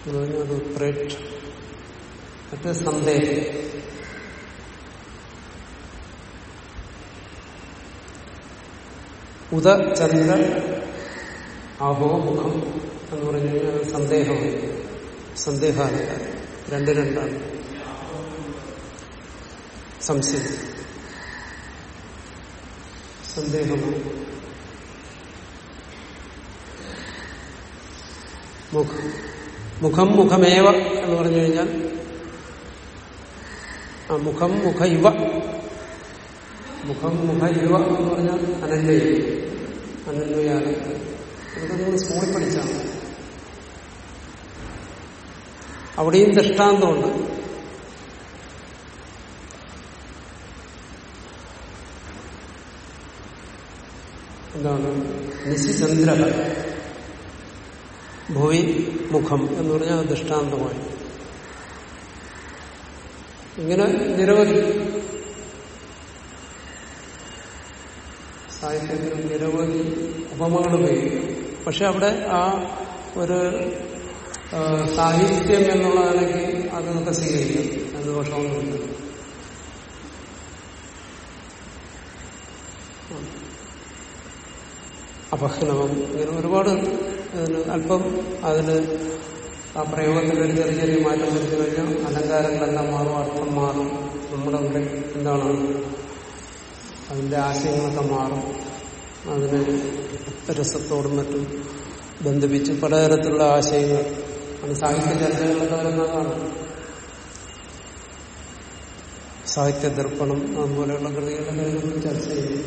എന്ന് പറഞ്ഞാൽ അത് ഉത്പ്രേക്ഷ മറ്റേ സന്ദേഹം. ഉദ ചന്ദ്ര ആഹോ മുഖം എന്ന് പറഞ്ഞു കഴിഞ്ഞാൽ സന്ദേഹമാണ്. സന്ദേഹാലങ്കാരം രണ്ട് രണ്ടാണ്. സംശയം. സന്ദേഹമാണ് മുഖം. മുഖം മുഖമേവ എന്ന് പറഞ്ഞു കഴിഞ്ഞാൽ ആ മുഖം മുഖ ഇവ മുഖം മുഖ ഇവ എന്ന് പറഞ്ഞാൽ അനന്യ അനന്വയാണ് ഇതൊക്കെ നിങ്ങൾ സ്കൂളിൽ പഠിച്ചാണ്. അവിടെയും ദൃഷ്ടാന്തമുണ്ട്. എന്താണ്? നിശിചന്ദ്ര ഭൂവി മുഖം എന്ന് പറഞ്ഞാൽ ദൃഷ്ടാന്തമായി. ഇങ്ങനെ നിരവധി സാഹിത്യത്തിൽ നിരവധി ഉപമകൾ ഉപയോഗിക്കും പക്ഷെ അവിടെ ആ ഒരു സാഹിത്യം എന്നുള്ളതാണെങ്കിൽ അതൊക്കെ സ്വീകരിക്കാം. അത് ദോഷമൊന്നുമില്ല. അപഹനവും ഇങ്ങനെ ഒരുപാട് അല്പം അതിന് ആ പ്രയോഗത്തിൽ ഒരു ചെറിയ ചെറിയ മാറ്റം വരുത്തി കഴിഞ്ഞാൽ അലങ്കാരങ്ങളെല്ലാം മാറും അർത്ഥം മാറും. നമ്മുടെ ഉള്ളിൽ എന്താണ്? അതിന്റെ ആശയങ്ങളൊക്കെ മാറും. അതിനെ രസത്തോടും മറ്റും ബന്ധിപ്പിച്ച് പലതരത്തിലുള്ള ആശയങ്ങൾ അത് സാഹിത്യ ചർച്ചകളിലൊക്കെ വരുന്നതാണ് സാഹിത്യ ദർപ്പണം അതുപോലെയുള്ള കൃതികളൊക്കെ നമ്മൾ ചർച്ച ചെയ്യും.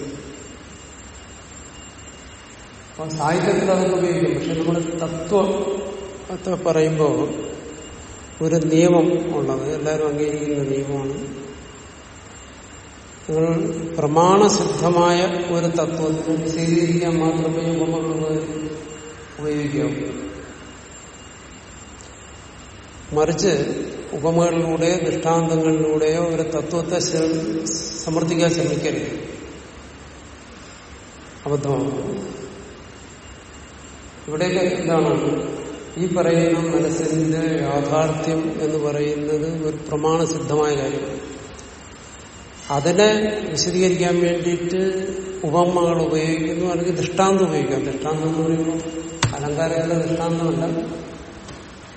അപ്പൊ സാഹിത്യത്തിൽ അതൊക്കെ ഉപയോഗിക്കും. പക്ഷെ നമ്മൾ തത്വത്തെ പറയുമ്പോൾ ഒരു നിയമം ഉള്ളത് എല്ലാവരും അംഗീകരിക്കുന്ന നിയമമാണ്. നിങ്ങൾ പ്രമാണസിദ്ധമായ ഒരു തത്വത്തിന് സ്വീകരിക്കാൻ മാത്രമേ നമ്മൾ ഉപയോഗിക്കാവൂ മറിച്ച് ഉപമകളിലൂടെയോ ദൃഷ്ടാന്തങ്ങളിലൂടെയോ ഒരു തത്വത്തെ സമർത്ഥിക്കാൻ ശ്രമിക്കരുത്. അബദ്ധമാണ്. ഇവിടെയൊക്കെ എന്താണ്? ഈ പറയുന്ന മനസ്സിന്റെ യാഥാർത്ഥ്യം എന്ന് പറയുന്നത് ഒരു പ്രമാണ സിദ്ധമായ കാര്യമാണ് അതിനെ വിശദീകരിക്കാൻ വേണ്ടിയിട്ട് ഉപമകൾ ഉപയോഗിക്കുന്നു അല്ലെങ്കിൽ ദൃഷ്ടാന്തം ഉപയോഗിക്കാം. ദൃഷ്ടാന്തം എന്ന് പറയുമ്പോൾ അലങ്കാരങ്ങളുടെ ദൃഷ്ടാന്തമല്ല.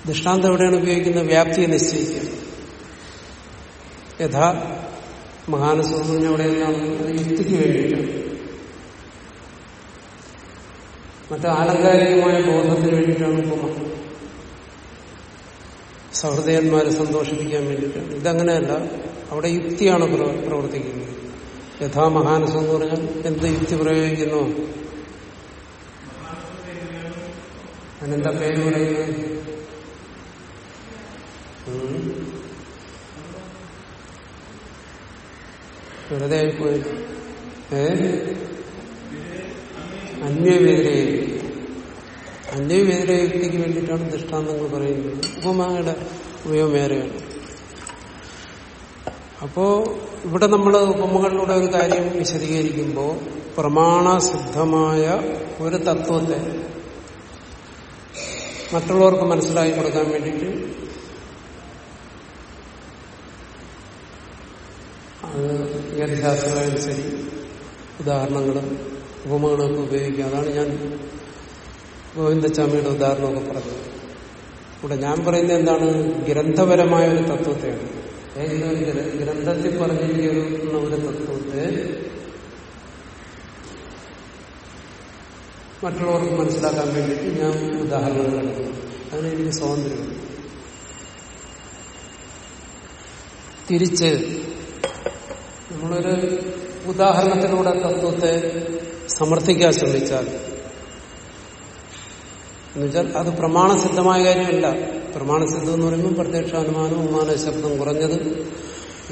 ദൃഷ്ടാന്തം എവിടെയാണ് ഉപയോഗിക്കുന്നത് വ്യാപ്തിയെ നിശ്ചയിക്കുക. യഥാ മഹാനസുഖം എവിടെയെല്ലാം യുക്തിക്ക് വേണ്ടിയിട്ടാണ് മറ്റു ആലങ്കാരികമായ ബോധത്തിന് വേണ്ടിയിട്ടാണ് ഉപമ. സഹൃദയന്മാരെ സന്തോഷിപ്പിക്കാൻ വേണ്ടിയിട്ടാണ് ഇതങ്ങനെയല്ല അവിടെ യുക്തിയാണ് പ്രവർത്തിക്കുന്നത്. യഥാ മഹാനസം എന്ന് പറഞ്ഞാൽ എന്ത് യുക്തി പ്രയോഗിക്കുന്നു? അതിനെന്താ പേര് പറയുന്നത്. വെറുതെ ആയിപ്പോയി ഏ? അന്യവ്യതിരേ വ്യക്തിക്ക് യുക്തിക്ക് വേണ്ടിയിട്ടാണ് ദൃഷ്ടാന്തങ്ങൾ പറയുന്നത്. ഉപമയുടെ ഉപയോഗം വേറെയാണ്. അപ്പോ ഇവിടെ നമ്മൾ ഉപമകളിലൂടെ ഒരു കാര്യം വിശദീകരിക്കുമ്പോൾ പ്രമാണസിദ്ധമായ ഒരു തത്വത്തെ മറ്റുള്ളവർക്ക് മനസ്സിലാക്കി കൊടുക്കാൻ വേണ്ടിയിട്ട് ഏത് ശാസ്ത്രമായാലും ശരി. ഉദാഹരണങ്ങളും ഉപമകളൊക്കെ ഉപയോഗിക്കുക. അതാണ് ഞാൻ ഗോവിന്ദസ്വാമിയുടെ ഉദാഹരണമൊക്കെ പറഞ്ഞത്. ഇവിടെ ഞാൻ പറയുന്നത് എന്താണ്? ഗ്രന്ഥപരമായ ഒരു തത്വത്തെയാണ്. ഗ്രന്ഥത്തിൽ പറഞ്ഞിരിക്കുന്ന ഒരു തത്വത്തെ മറ്റുള്ളവർക്ക് മനസ്സിലാക്കാൻ വേണ്ടിയിട്ട് ഞാൻ ഉദാഹരണങ്ങൾ നൽകുന്നു അതിന് എനിക്ക് സ്വാതന്ത്ര്യമുണ്ട്. തിരിച്ച് നമ്മളൊരു ഉദാഹരണത്തിലൂടെ തത്വത്തെ സമർത്ഥിക്കാൻ ശ്രമിച്ചാൽ എന്നുവെച്ചാൽ അത് പ്രമാണസിദ്ധമായ കാര്യമല്ല. പ്രമാണസിദ്ധം എന്ന് പറയുമ്പോൾ പ്രത്യക്ഷാനുമാനം ഉമാന ശബ്ദം കുറഞ്ഞത്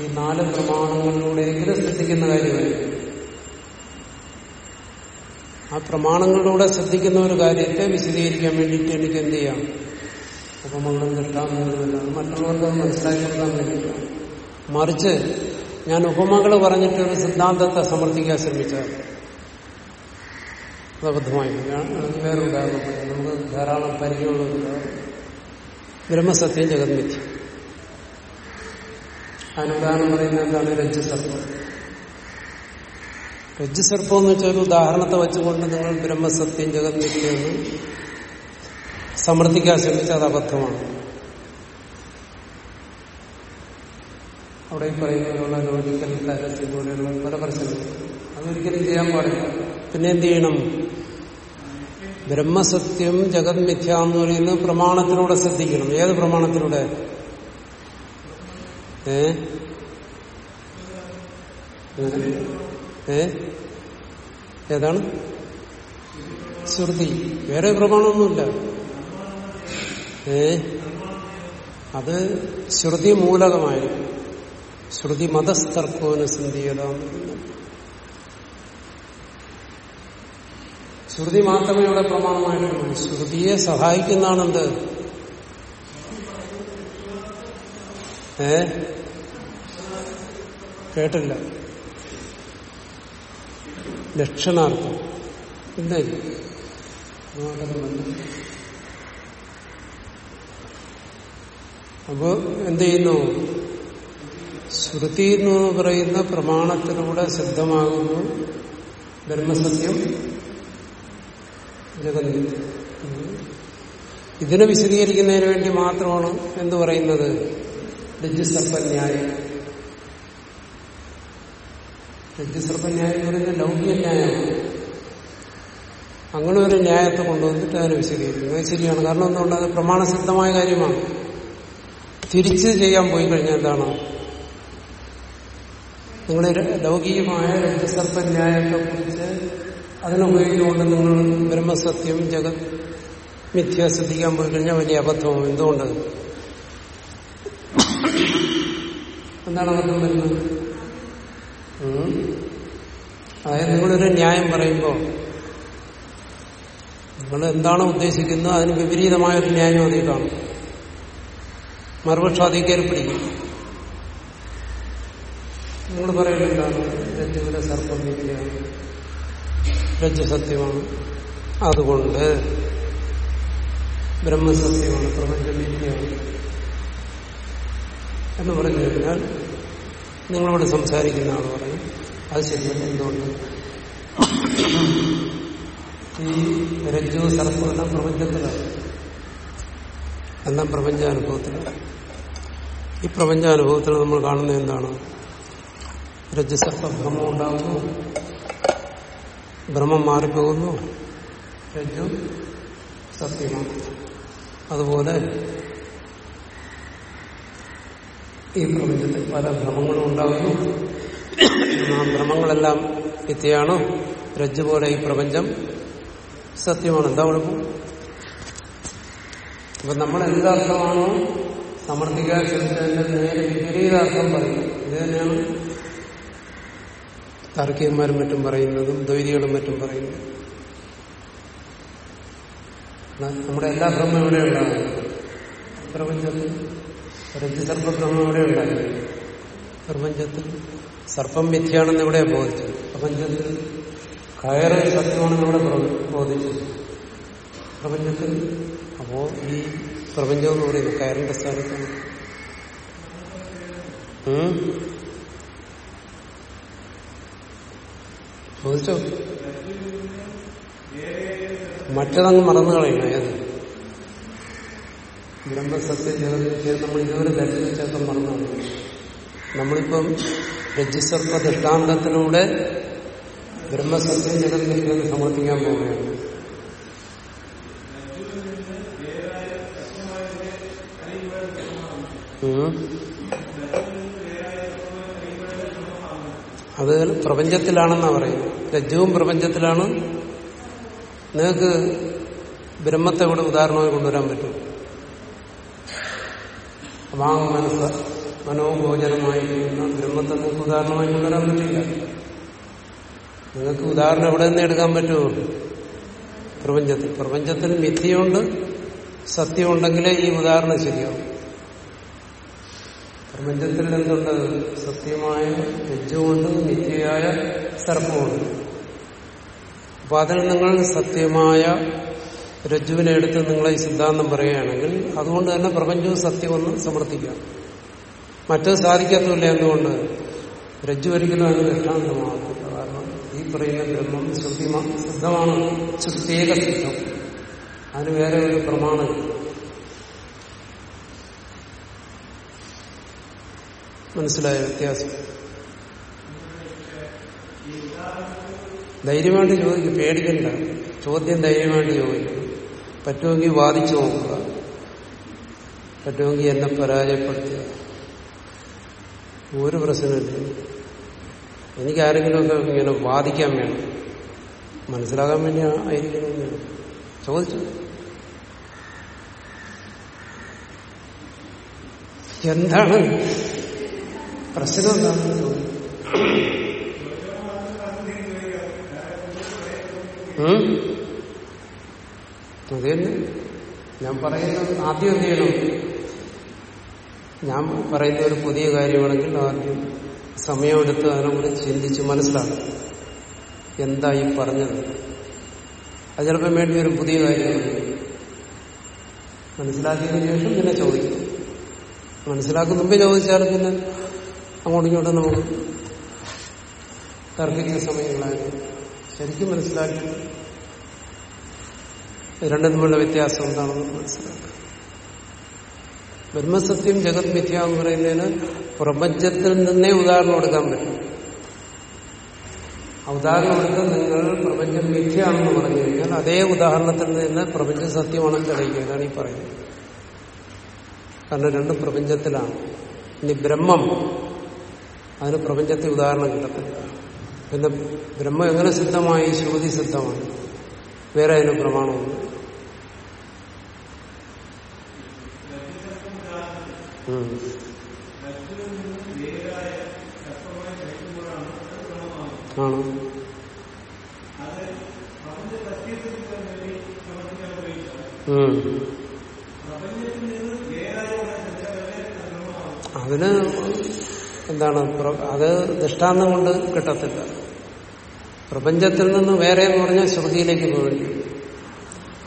ഈ നാല് പ്രമാണങ്ങളിലൂടെയെങ്കിലും ശ്രദ്ധിക്കുന്ന കാര്യമായിരിക്കും. ആ പ്രമാണങ്ങളിലൂടെ ശ്രദ്ധിക്കുന്ന ഒരു കാര്യത്തെ വിശദീകരിക്കാൻ വേണ്ടിയിട്ട് എനിക്ക് എന്ത് ചെയ്യാം? ഉപമങ്ങളും ദൃഷ്ടാന്തങ്ങളും മറ്റുള്ളവർക്ക് മനസ്സിലാക്കി കൊടുക്കാൻ വേണ്ടിയിട്ടാണ്. മറിച്ച് ഞാൻ ഉപമകൾ പറഞ്ഞിട്ട് ഒരു സിദ്ധാന്തത്തെ സമർത്ഥിക്കാൻ ശ്രമിച്ചാൽ അത് അബദ്ധമായി. വേറെ ഉദാഹരണം നമുക്ക് ധാരാളം പരിചയമുള്ള. ബ്രഹ്മസത്യം ജഗന്മിഥ്യ അതിനുദാഹരണം പറയുന്നത് എന്താണ്? രജ്ജുസർപ്പം. രജ്ജുസർപ്പം എന്ന് വെച്ചാൽ ഒരു ഉദാഹരണത്തെ വെച്ചുകൊണ്ട് നിങ്ങൾ ബ്രഹ്മസത്യം ജഗന്മിഥ്യ എന്ന് സമർത്ഥിക്കാൻ ശ്രമിച്ചാൽ അത് അബദ്ധമാണ്. അവിടെ ഈ പറയുന്നതിനുള്ള ലോജിക്കൽ ഫാലസി പോലെയുള്ള പല പ്രശ്നങ്ങൾ അതൊരിക്കലും ചെയ്യാൻ പാടില്ല. പിന്നെ എന്ത് ചെയ്യണം? ബ്രഹ്മസത്യം ജഗത് മിഥ്യ എന്ന് പറയുന്നത് പ്രമാണത്തിലൂടെ ശ്രദ്ധിക്കണം. ഏത് പ്രമാണത്തിലൂടെ? ഏ? ഏതാണ്? ശ്രുതി. വേറെ പ്രമാണമൊന്നുമില്ല. ഏ? അത് ശ്രുതി മൂലകമായിരിക്കും. ശ്രുതി മതസ്തർക്കോനുസന്ധിയത ശ്രുതി മാത്രമേ ഇവിടെ പ്രമാണമായിട്ടുള്ളൂ. ശ്രുതിയെ സഹായിക്കുന്നതാണെന്ത്? ഏ? കേട്ടില്ല. ലക്ഷണാർത്ഥം എന്തായാലും അപ്പോ എന്ത് ചെയ്യുന്നു? ശ്രുതി എന്ന് പറയുന്ന പ്രമാണത്തിലൂടെ സിദ്ധമാകുന്നു ബ്രഹ്മസത്യം. ജഗന്നിത്യം ഇതിനെ വിശദീകരിക്കുന്നതിന് വേണ്ടി മാത്രമാണ് എന്ത് പറയുന്നത്? രജ്ജുസർപ്പന്യായം രജ്ജുസർപ്പന്യായം എന്ന് പറയുന്നത് ലൗകിക ന്യായമാണ്. അങ്ങനെ ഒരു ന്യായത്തെ കൊണ്ടുവന്നിട്ട് അതിനെ വിശദീകരിക്കുന്നു. അത് ശരിയാണ്. കാരണം എന്തുകൊണ്ട്? അത് പ്രമാണസിദ്ധമായ കാര്യമാണ്. തിരിച്ച് ചെയ്യാൻ പോയി കഴിഞ്ഞാൽ എന്താണ്? നിങ്ങൾ ലൗകികമായ രജസർപ്പന്യായത്തെ കുറിച്ച് അതിനുപയോഗിച്ചുകൊണ്ട് നിങ്ങൾ ബ്രഹ്മസത്യം ജഗത് മിഥ്യ ശ്രദ്ധിക്കാൻ പോയി കഴിഞ്ഞാൽ വലിയ അബദ്ധവും എന്തുകൊണ്ട്? എന്താണ് അബദ്ധം വരുന്നത്. അതായത് നിങ്ങളൊരു ന്യായം പറയുമ്പോൾ നിങ്ങൾ എന്താണോ ഉദ്ദേശിക്കുന്നത്? അതിന് വിപരീതമായൊരു ന്യായം അതിൽ കാണും. മറുപക്ഷം അതിൽ നിങ്ങൾ പറയുന്നുണ്ടാണ് രജ്ജുവിലെ സർപ്പം വിദ്യയാണ് രജ്ജു സത്യമാണ്. അതുകൊണ്ട് ബ്രഹ്മസത്യമാണ് പ്രപഞ്ചം വിദ്യയാണ് എന്ന് പറഞ്ഞു കഴിഞ്ഞാൽ നിങ്ങളോട് സംസാരിക്കുന്ന ആൾ പറയും അത് ശരിയല്ല എന്തുകൊണ്ട്? ഈ രജ്ജു സർപ്പം എല്ലാം പ്രപഞ്ചത്തിലാണ്. എല്ലാം പ്രപഞ്ചാനുഭവത്തിലാണ് ഈ പ്രപഞ്ചാനുഭവത്തിൽ നമ്മൾ കാണുന്നത് എന്താണ്? രജ്ജസർപ്പ ഭ്രമം ഉണ്ടാകുന്നു ഭ്രമം മാറിപ്പോകുന്നു. രജു സത്യമാണ്. അതുപോലെ ഈ പ്രപഞ്ചത്തിൽ പല ഭ്രമങ്ങളും ഉണ്ടാകുന്നു ആ ഭ്രമങ്ങളെല്ലാം മിഥ്യയാണ് രജ്ജു പോലെ ഈ പ്രപഞ്ചം സത്യമാണ്. എന്താ കുഴപ്പം? അപ്പൊ നമ്മൾ എന്തർത്ഥമാണോ? സമർത്ഥിക്കാൻ ശ്രമിച്ചതിന്റെ നേരെ വിപരീതാർത്ഥം പറയും ഇത് തന്നെയാണ് താർക്കികന്മാരും മറ്റും പറയുന്നതും ദ്വൈതികളും മറ്റും പറയുന്നതും. നമ്മുടെ എല്ലാ ബ്രഹ്മ എവിടെ ഉണ്ടാകും. പ്രപഞ്ചത്തിൽ രജ്ജുസർപ്പ ബ്രഹ്മ എവിടെ ഉണ്ടായി പ്രപഞ്ചത്തിൽ സർപ്പം മിഥ്യയാണെന്ന് ഇവിടെ ബോധിച്ചു പ്രപഞ്ചത്തിൽ കയറ് സത്യമാണെന്ന് ഇവിടെ ബോധിച്ചു പ്രപഞ്ചത്തിൽ അപ്പോ ഈ പ്രപഞ്ചം എന്ന് പറയുന്നത് കയറിന്റെ സ്ഥാനത്താണ്. ചോദിച്ചോ മറ്റതങ്ങ് മറന്നു കളയണം ഏത് ബ്രഹ്മസത്യ ജഗതിയെ നമ്മൾ ഇതുവരെ ദർശിച്ചൊക്കെ മറന്നു. നമ്മളിപ്പം രജിസർപ്പ ദൃഷ്ടാന്തത്തിലൂടെ ബ്രഹ്മസത്യം ജഗതിലേക്ക് സമർപ്പിക്കാൻ പോവുകയാണ് ഉം. അത് പ്രപഞ്ചത്തിലാണെന്നാ പറയുന്നത്. രജ്ജുവും പ്രപഞ്ചത്തിലാണ്. നിങ്ങൾക്ക് ബ്രഹ്മത്തെ ഇവിടെ ഉദാഹരണമായി കൊണ്ടുവരാൻ പറ്റും. വാങ് മനസ്സ മനോഭോജനമായിരിക്കുന്ന ബ്രഹ്മത്തെ നിങ്ങൾക്ക് ഉദാഹരണമായി കൊണ്ടുവരാൻ പറ്റില്ല. നിങ്ങൾക്ക് ഉദാഹരണം എവിടെ നിന്ന് എടുക്കാൻ പറ്റുമോ? പ്രപഞ്ചത്തിൽ. പ്രപഞ്ചത്തിൽ മിഥ്യയുണ്ട് സത്യമുണ്ടെങ്കിലേ ഈ ഉദാഹരണം ശരിയാവും. പ്രപഞ്ചത്തിൽ എന്തുണ്ട് സത്യമായ രജ്ജുകൊണ്ട് നിത്യയായ സർപ്പമുണ്ട്. അപ്പൊ അതിൽ നിങ്ങൾ സത്യമായ രജ്ജുവിനെ എടുത്ത് നിങ്ങളെ ഈ സിദ്ധാന്തം പറയുകയാണെങ്കിൽ അതുകൊണ്ട് തന്നെ പ്രപഞ്ചവും സത്യമെന്ന് സമർത്ഥിക്കാം. മറ്റത് സാധിക്കത്തുമില്ല എന്തുകൊണ്ട്? രജ്ജു ഒരിക്കലും അതിന് ദൃഷ്ടാന്തമാകത്തില്ല കാരണം ഈ പറയുന്ന ബ്രഹ്മം ശുദ്ധിമാ സിദ്ധമാണ്. ശുദ്ധേക സിദ്ധം. അതിന് വേറെ ഒരു പ്രമാണമില്ല. മനസ്സിലായ വ്യത്യാസം. ധൈര്യമായിട്ട് ചോദിക്കും പേടിക്കണ്ട. ചോദ്യം ധൈര്യമായിട്ട് ചോദിക്കും. പറ്റുമെങ്കിൽ വാദിച്ചു നോക്കുക. പറ്റുമെങ്കിൽ എന്നെ പരാജയപ്പെടുത്തുക. ഒരു പ്രശ്നമില്ല. എനിക്ക് ആരെങ്കിലുമൊക്കെ ഇങ്ങനെ വാദിക്കാൻ വേണം. മനസ്സിലാകാൻ വേണ്ടി ആയിരിക്കണം ചോദിച്ചു. എന്താണ്? പ്രശ്നം എന്താണെന്ന് ഉം? അത് തന്നെ ഞാൻ പറയുന്നത് ആദ്യം എന്ത് ചെയ്യണം? ഞാൻ പറയുന്ന ഒരു പുതിയ കാര്യമാണെങ്കിൽ ആദ്യം സമയമെടുത്ത് അതിനെക്കുറിച്ച് ചിന്തിച്ച് മനസ്സിലാക്കും എന്താ ഈ പറഞ്ഞത്? അത് ചിലപ്പം വേണ്ടി ഒരു പുതിയ കാര്യമാണ് മനസ്സിലാക്കിയതിനു ശേഷം പിന്നെ ചോദിക്കും. മനസ്സിലാക്കും മുമ്പേ ചോദിച്ചാൽ പിന്നെ അങ്ങോട്ടും ഇങ്ങോട്ടും നമുക്ക് തർക്കിക്കുന്ന സമയങ്ങളായിരുന്നു ശരിക്കും മനസ്സിലാക്കി. രണ്ടും തമ്മിലുള്ള വ്യത്യാസം എന്താണെന്ന് മനസ്സിലാക്കുക ബ്രഹ്മസത്യം ജഗത് മിഥ്യ എന്ന് പറയുന്നതിന് പ്രപഞ്ചത്തിൽ നിന്നേ ഉദാഹരണം എടുക്കാൻ പറ്റും. ഉദാഹരണം എടുത്ത് നിങ്ങൾ പ്രപഞ്ചം മിഥ്യയാണെന്ന് പറഞ്ഞു കഴിഞ്ഞാൽ അതേ ഉദാഹരണത്തിൽ നിന്ന് പ്രപഞ്ച സത്യമാണെന്ന് തെളിയിക്കുക. എന്നാണ് ഈ പറയുന്നത്. കാരണം രണ്ടും പ്രപഞ്ചത്തിലാണ്. ഇനി ബ്രഹ്മം അതിന് പ്രപഞ്ചത്തെ ഉദാഹരണം കിട്ടത്തില്ല. പിന്നെ ബ്രഹ്മം എങ്ങനെ സിദ്ധമായി? ശ്രുതി സിദ്ധമാണ്. വേറെ അതിന് പ്രമാണമുണ്ട്. ഉം. ആണ്. അതിന് എന്താണ് അത് ദൃഷ്ടാന്തം കൊണ്ട് കിട്ടത്തില്ല. പ്രപഞ്ചത്തിൽ നിന്ന് വേറെ എന്ന് പറഞ്ഞാൽ ശ്രുതിയിലേക്ക് പോകുന്നു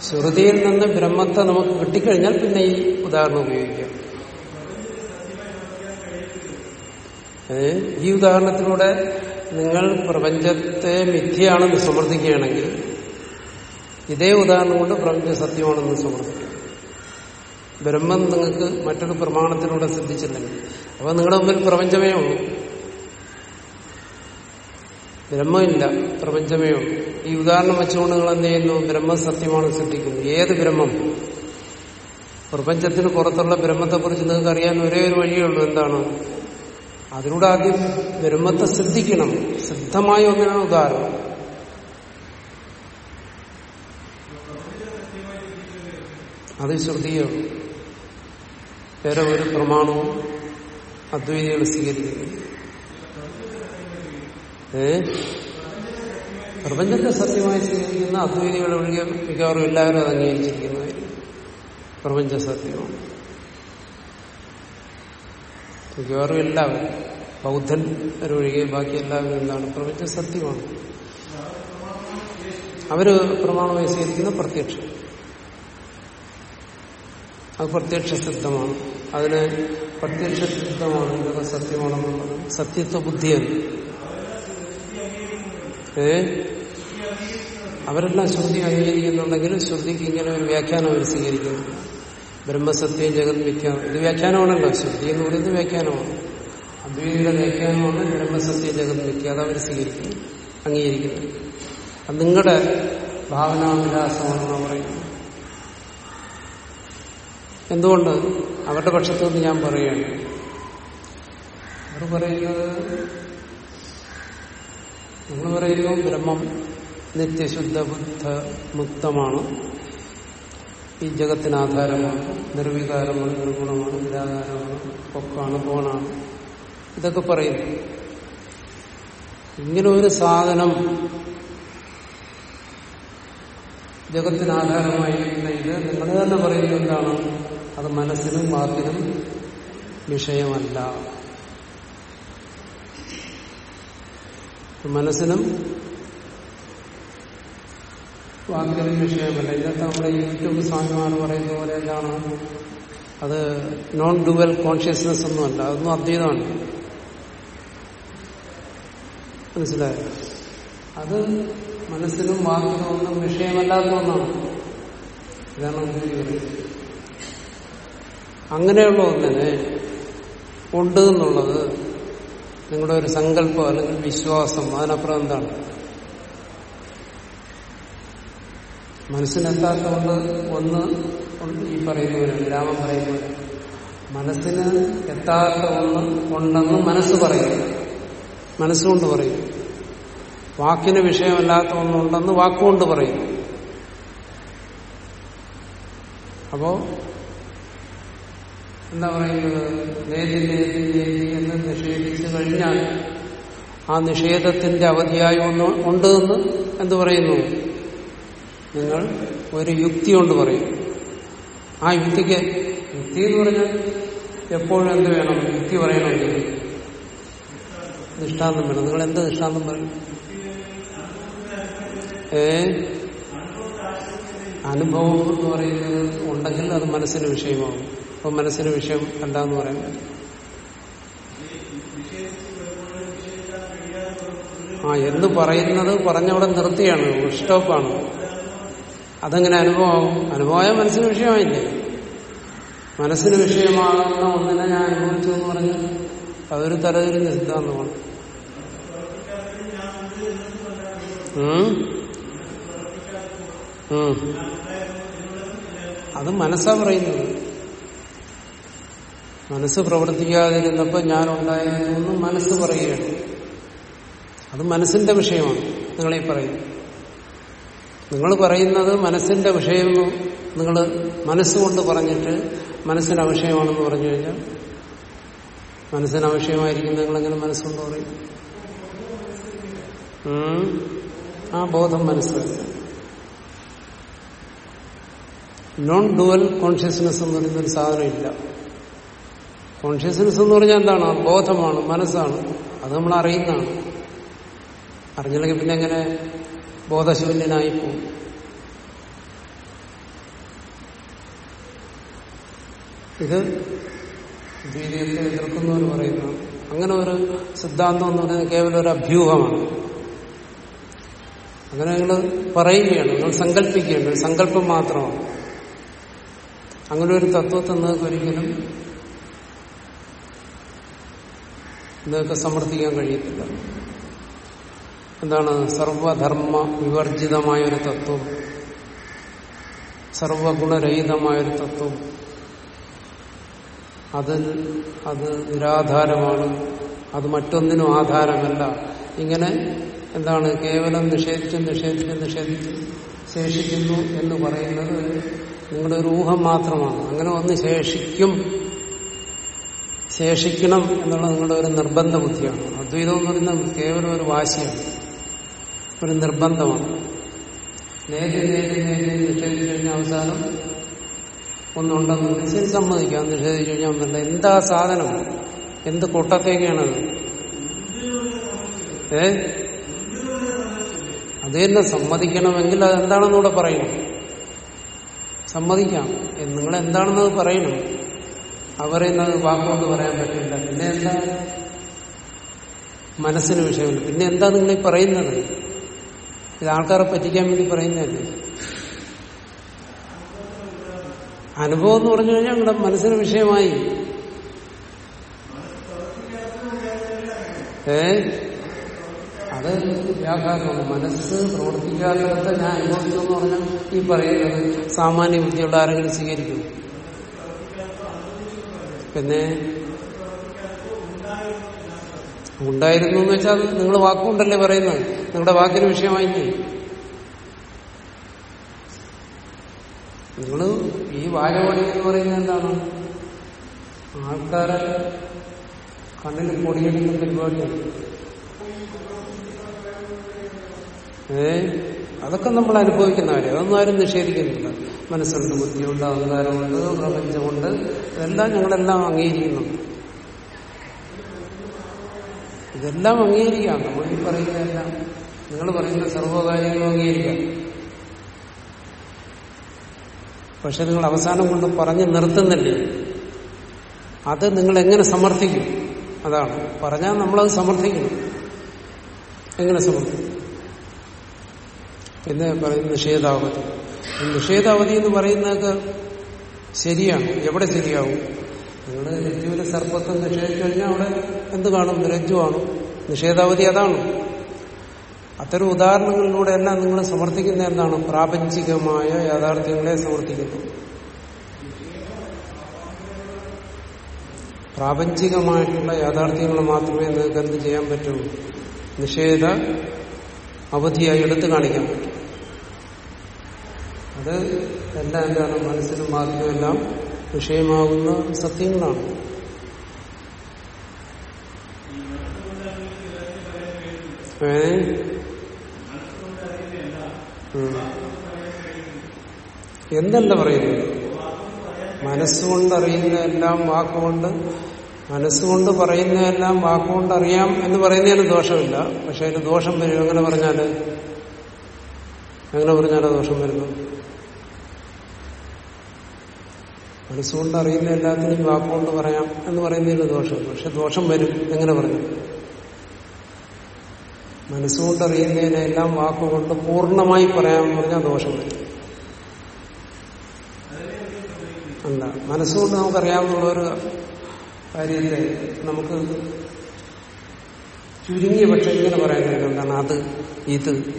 ശ്രുതിയിൽ നിന്ന് ബ്രഹ്മത്തെ നമുക്ക് കിട്ടിക്കഴിഞ്ഞാൽ പിന്നെ ഈ ഉദാഹരണം ഉപയോഗിക്കാം? ഈ ഉദാഹരണത്തിലൂടെ നിങ്ങൾ പ്രപഞ്ചത്തെ മിഥ്യയാണെന്ന് സമർത്ഥിക്കുകയാണെങ്കിൽ ഇതേ ഉദാഹരണം കൊണ്ട് പ്രപഞ്ചം സത്യമാണെന്ന് സമർത്ഥിക്കും. ബ്രഹ്മം നിങ്ങൾക്ക് മറ്റൊരു പ്രമാണത്തിലൂടെ സിദ്ധിച്ചില്ലെങ്കിൽ. അപ്പൊ നിങ്ങളുടെ മുമ്പിൽ പ്രപഞ്ചമേ ഉള്ളൂ. ബ്രഹ്മമില്ല പ്രപഞ്ചമേ ഉള്ളൂ. ഈ ഉദാഹരണം വെച്ചുകൊണ്ട് നിങ്ങൾ എന്ത് ചെയ്യുന്നു? ബ്രഹ്മ സത്യമാണ് ശ്രദ്ധിക്കുന്നത് ഏത് ബ്രഹ്മം? പ്രപഞ്ചത്തിന് പുറത്തുള്ള ബ്രഹ്മത്തെക്കുറിച്ച് നിങ്ങൾക്ക് അറിയാൻ ഒരേ ഒരു വഴിയേ ഉള്ളൂ. എന്താണ്? അതിലൂടെ ആദ്യം ബ്രഹ്മത്തെ സിദ്ധിക്കണം. സിദ്ധമായ ഒന്നിനാണ് ഉദാഹരണം. അത് ശ്രുതിയാണ് വേറെ ഒരു പ്രമാണവും അദ്വൈതികൾ സ്വീകരിക്കുന്നു. ഏ? പ്രപഞ്ചത്തെ സത്യമായി സ്വീകരിക്കുന്ന അദ്വൈതികൾ ഒഴികെ മിക്കവാറും എല്ലാവരും അത് അംഗീകരിച്ചിരിക്കുന്നതായിരിക്കും പ്രപഞ്ച സത്യമാണ് മിക്കവാറും എല്ലാവരും ബൗദ്ധൻ ഒഴികെ ബാക്കി എല്ലാവരും എന്താണ്? പ്രപഞ്ച സത്യമാണ്. അവർ പ്രമാണമായി സ്വീകരിക്കുന്ന പ്രത്യക്ഷം. അത് പ്രത്യക്ഷ സിദ്ധമാണ് അതിന് പ്രത്യക്ഷ സിദ്ധമാണ് ഇതൊക്കെ സത്യമാണെന്നുള്ളത് സത്യത്വ ബുദ്ധിയല്ല ഏ? അവരെല്ലാം ശ്രുതി അംഗീകരിക്കുന്നുണ്ടെങ്കിലും ശ്രുതിക്ക് ഇങ്ങനെ ഒരു വ്യാഖ്യാനം അവർ സ്വീകരിക്കുന്നു. ബ്രഹ്മസത്യം ജഗത് മിഥ്യ. ഇത് വ്യാഖ്യാനമാണല്ലോ. ശ്രുതി എന്ന് പറയുന്നത് വ്യാഖ്യാനമാണ്. അദ്വൈതിയുടെ വ്യാഖ്യാനമാണ് ബ്രഹ്മസത്യം ജഗത് അത് അവർ സ്വീകരിക്കുന്നു അംഗീകരിക്കുന്നു. അത് നിങ്ങളുടെ ഭാവനാവിലാസമാണെന്ന് പറയുന്നത്. എന്തുകൊണ്ട്? അവരുടെ പക്ഷത്തു നിന്ന് ഞാൻ പറയുകയാണ്. അവർ പറയുന്നത് നിങ്ങൾ പറയുന്നു ബ്രഹ്മം നിത്യശുദ്ധ ബുദ്ധ മുക്തമാണ്. ഈ ജഗത്തിന് ആധാരമാണ് നിർവികാരമാണ് നിർഗുണമാണ് നിരാകാരമാണ് പൊക്കാണ് പോണാണ്. ഇതൊക്കെ പറയുന്നു ഇങ്ങനെ ഒരു സാധനം ജഗത്തിന് ആധാരമായിരിക്കുന്ന ഇത് നിങ്ങൾ തന്നെ പറയുന്നത് എന്താണ്? അത് മനസ്സിനും വാക്കിനും വിഷയമല്ല. മനസ്സിനും വാക്കിനും വിഷയമല്ല. ഇതൊക്കെ നമ്മുടെ യൂട്യൂബ് സ്വാമിമാർ പറയുന്ന പോലെ എന്താണ്? അത് നോൺ ഡുവൽ കോൺഷ്യസ്നെസ് ഒന്നുമല്ല അതൊന്നും അദ്വൈതമാണ്. മനസ്സിലായോ? അത് മനസ്സിനും വാക്കിനും ഒന്നും വിഷയമല്ലാത്ത ഒന്നാണ്. ഇതാണ് അങ്ങനെയുള്ള ഒന്നിനെ ഉണ്ട് എന്നുള്ളത് നിങ്ങളുടെ ഒരു സങ്കല്പം അല്ലെങ്കിൽ വിശ്വാസം. അതിനപ്പുറം എന്താണ്? മനസ്സിനെത്താത്തതുകൊണ്ട് ഒന്ന് ഈ പറയുന്നവരും രാമൻ പറയുന്നവർ മനസ്സിന് എത്താത്ത ഒന്ന് ഉണ്ടെന്ന് മനസ്സ് പറയും. മനസ്സുകൊണ്ട് പറയും. വാക്കിന് വിഷയമല്ലാത്ത ഒന്നുണ്ടെന്ന് വാക്കുകൊണ്ട് പറയും. അപ്പോ എന്താ പറയുന്നത്? നേതി നേതി നേതി എന്ന് നിഷേധിച്ചു കഴിഞ്ഞാൽ ആ നിഷേധത്തിന്റെ അവധിയായി ഒന്ന് ഉണ്ട് എന്ന് എന്തു പറയുന്നു? നിങ്ങൾ ഒരു യുക്തി കൊണ്ട് പറയും. ആ യുക്തിക്ക് യുക്തി എന്ന് പറഞ്ഞാൽ എപ്പോഴും എന്ത് വേണം? യുക്തി പറയണമെങ്കിൽ ദൃഷ്ടാന്തം വേണം. നിങ്ങൾ എന്ത് ദൃഷ്ടാന്തം പറയും? ഏ? അനുഭവം എന്ന് പറയുന്നത് ഉണ്ടെങ്കിൽ അത് മനസ്സിന് വിഷയമാകും. അപ്പൊ മനസ്സിന് വിഷയം എന്താന്ന് പറയാൻ പറ്റും ആ എന്ന് പറയുന്നത് പറഞ്ഞവിടെ നിർത്തിയാണ് സ്റ്റോപ്പാണ് അതെങ്ങനെ അനുഭവമാകും അനുഭവമായ മനസ്സിന് വിഷയമായില്ലേ? മനസ്സിന് വിഷയമാകുന്ന ഒന്നിനെ ഞാൻ അനുഭവിച്ചു എന്ന് പറഞ്ഞു അതൊരു തലതിരിഞ്ഞ സിദ്ധാന്തമാണ് അത് മനസ്സാ പറയുന്നത്. മനസ്സ് പ്രവർത്തിക്കാതിരുന്നപ്പോ ഞാൻ ഉണ്ടായിരുന്നു മനസ്സ് പറയുകയാണ്. അത് മനസ്സിന്റെ വിഷയമാണ് നിങ്ങളീ പറയുന്നത്. നിങ്ങൾ പറയുന്നത് മനസ്സിന്റെ വിഷയം നിങ്ങൾ മനസ്സുകൊണ്ട് പറഞ്ഞിട്ട് മനസ്സിന് അവിഷയമാണെന്ന് പറഞ്ഞു കഴിഞ്ഞാൽ മനസ്സിന് അവിഷയമായിരിക്കും നിങ്ങളെങ്ങനെ മനസ്സുകൊണ്ട് പറയും? ആ ബോധം മനസ്സിലാക്കി നോൺ ഡുവൽ കോൺഷ്യസ്നെസ് എന്ന് പറയുന്ന ഒരു ഇല്ല കോൺഷ്യസ്നെസ് എന്ന് പറഞ്ഞാൽ എന്താണ്? ബോധമാണ് മനസ്സാണ്. അത് നമ്മൾ അറിയുന്നതാണ്. അറിഞ്ഞില്ലെങ്കിൽ പിന്നെ എങ്ങനെ ബോധശൂന്യനായി പോകും ഇത് ദ്വീതിയത്തെ എതിർക്കുന്നവർ പറയുന്നു. അങ്ങനെ ഒരു സിദ്ധാന്തം എന്ന് പറയുന്നത് കേവലം ഒരു അഭ്യൂഹമാണ്. അങ്ങനെ നിങ്ങൾ പറയുകയാണ് നിങ്ങൾ സങ്കല്പിക്കുകയാണ് ഒരു സങ്കല്പം മാത്രമാണ്. അങ്ങനെ ഒരു തത്വത്തെ നിങ്ങൾക്ക് ഒരിക്കലും നിങ്ങൾക്ക് സമർത്ഥിക്കാൻ കഴിയത്തില്ല. എന്താണ്? സർവധർമ്മ വിവർജിതമായ ഒരു തത്വം. സർവഗുണരഹിതമായൊരു തത്വം. അതിൽ അത് നിരാധാരമാണ്. അത് മറ്റൊന്നിനും ആധാരമല്ല. ഇങ്ങനെ എന്താണ്? കേവലം നിഷേധിച്ച് നിഷേധിച്ച് നിഷേധിച്ച് ശേഷിക്കുന്നു എന്ന് പറയുന്നത് നിങ്ങളുടെ ഒരു ഊഹം മാത്രമാണ്. അങ്ങനെ ഒന്ന് ശേഷിക്കും ശേഷിക്കണം എന്നുള്ളത് നിങ്ങളുടെ ഒരു നിർബന്ധ ബുദ്ധിയാണ്. അദ്വൈതം എന്ന് പറയുന്നത് കേവലം ഒരു വാശിയാണ്. ഒരു നിർബന്ധമാണ്. നേരി നേരി നേരി നിഷേധിച്ചു കഴിഞ്ഞാൽ അവസാനം ഒന്നുണ്ടെന്ന് ശരി സമ്മതിക്കാം നിഷേധിച്ചു കഴിഞ്ഞാൽ ഒന്നുണ്ട് എന്താ സാധനം? എന്ത് കൊട്ടത്തേക്കാണത് ഏ? അത് തന്നെ സമ്മതിക്കണമെങ്കിൽ അതെന്താണെന്നൂടെ പറയണം. സമ്മതിക്കാം. നിങ്ങൾ എന്താണെന്നത് പറയണം. അവരെന്നത് വാക്കുകൊണ്ട് പറയാൻ പറ്റില്ല. പിന്നെ എന്താ? മനസ്സിന് വിഷയമുണ്ട്. പിന്നെ എന്താ നിങ്ങൾ ഈ പറയുന്നത്? ഇത് ആൾക്കാരെ പറ്റിക്കാൻ വേണ്ടി പറയുന്നതല്ലേ? അനുഭവം എന്ന് പറഞ്ഞു കഴിഞ്ഞാൽ നിങ്ങളുടെ മനസ്സിന് വിഷയമായി. ഏ? അത് വ്യാഘാതമാണ് മനസ്സ് പ്രവർത്തിക്കാത്തടത്ത് ഞാൻ അനുഭവിക്കുന്നു പറഞ്ഞാൽ ഈ പറയുന്നത് സാമാന്യ ബുദ്ധിയുള്ള ആരെങ്കിലും സ്വീകരിക്കും. പിന്നെ ഉണ്ടായിരുന്നു എന്ന് വെച്ചാൽ നിങ്ങൾ വാക്കുകൊണ്ടല്ലേ പറയുന്നത്? നിങ്ങളുടെ വാക്കിന് വിഷയമായില്ലേ? നിങ്ങൾ ഈ വാചകോടി എന്ന് പറയുന്നത് എന്താണ്? ആൾക്കാരെ കണ്ണിൽ പൊടിയെടുക്കുന്ന പരിപാടിയാണ്. ഏ? അതൊക്കെ നമ്മൾ അനുഭവിക്കുന്ന കാര്യം. അതൊന്നും ആരും നിഷേധിക്കുന്നില്ല. മനസ്സുണ്ട് ബുദ്ധിയുണ്ട് അഹങ്കാരമുണ്ട് പ്രപഞ്ചമുണ്ട്. ഇതെല്ലാം ഞങ്ങളെല്ലാം അംഗീകരിക്കുന്നു. ഇതെല്ലാം അംഗീകരിക്കാം നമ്മൾ ഈ പറയുന്നതെല്ലാം നിങ്ങൾ പറയുന്ന സർവകാര്യങ്ങളും അംഗീകരിക്കാം. പക്ഷെ നിങ്ങൾ അവസാനം കൊണ്ട് പറഞ്ഞ് നിർത്തുന്നില്ലേ? അത് നിങ്ങൾ എങ്ങനെ സമർത്ഥിക്കും? അതാണ്. പറഞ്ഞാൽ നമ്മളത് സമർത്ഥിക്കണം എങ്ങനെ സമർത്ഥിക്കും? പിന്നെ പറയുന്ന നിഷേധാവധി നിഷേധാവധി എന്ന് പറയുന്നതൊക്കെ ശരിയാണ്. എവിടെ ശരിയാവും? നിങ്ങൾ രജ്ജുവിലെ സർപ്പത്തെ നിഷേധിച്ചു കഴിഞ്ഞാൽ അവിടെ എന്ത് കാണും? രജ്ജുവാണ് നിഷേധാവധി അതാണ്. അത്തരം ഉദാഹരണങ്ങളിലൂടെ എല്ലാം നിങ്ങൾ സമർത്ഥിക്കുന്ന എന്താണ് പ്രാപഞ്ചികമായ യാഥാർത്ഥ്യങ്ങളെ സമർത്ഥിക്കുന്നു. പ്രാപഞ്ചികമായിട്ടുള്ള യാഥാർത്ഥ്യങ്ങൾ മാത്രമേ നിങ്ങൾക്ക് എന്ത് ചെയ്യാൻ പറ്റുള്ളൂ നിഷേധ അവധിയായി എടുത്തു കാണിക്കാൻ പറ്റും. അത് എല്ലാം എന്താണ് മനസ്സിലും മാത്രമെല്ലാം വിഷയമാകുന്ന സത്യങ്ങളാണ്. ഏ? ഉം. എന്തല്ല പറയുന്നത് മനസ്സുകൊണ്ട് അറിയുന്നതെല്ലാം വാക്കുകൊണ്ട് മനസ്സുകൊണ്ട് പറയുന്നതെല്ലാം വാക്കുകൊണ്ട് അറിയാം എന്ന് പറയുന്നതിന് ദോഷമില്ല. പക്ഷെ അതിന് ദോഷം വരും എങ്ങനെ പറഞ്ഞാൽ? എങ്ങനെ പറഞ്ഞാലോ ദോഷം വരുന്നു മനസ്സുകൊണ്ട് അറിയുന്ന എല്ലാത്തിനും വാക്കുകൊണ്ട് പറയാം എന്ന് പറയുന്നതിന് ദോഷം പക്ഷെ ദോഷം വരും. എങ്ങനെ പറഞ്ഞു? മനസ്സുകൊണ്ട് അറിയുന്നതിനെല്ലാം വാക്കുകൊണ്ട് പൂർണമായി പറയാമെന്ന് പറഞ്ഞാൽ ദോഷം വരും. അല്ല മനസ്സുകൊണ്ട് നമുക്കറിയാവുന്ന ഒരു കാര്യത്തെ നമുക്ക് ചുരുങ്ങിയ പക്ഷെ ഇങ്ങനെ പറയാൻ കഴിയും. എന്താണ്? അത് ഇത്.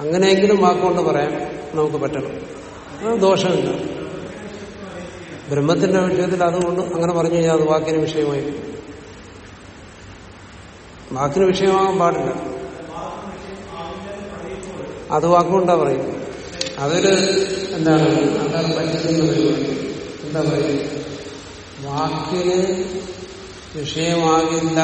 അങ്ങനെയെങ്കിലും വാക്കുകൊണ്ട് പറയാൻ നമുക്ക് പറ്റണം. ദോഷമില്ല. ബ്രഹ്മത്തിന്റെ വിഷയത്തിൽ അതുകൊണ്ട് അങ്ങനെ പറഞ്ഞു കഴിഞ്ഞാൽ അത് വാക്കിന് വിഷയമായി. വാക്കിന് വിഷയമാകാൻ പാടില്ല. അത് വാക്കുകൊണ്ടാ പറയും അതൊരു എന്താണ്? എന്താ പറയുക വാക്കിന് വിഷയമാകില്ല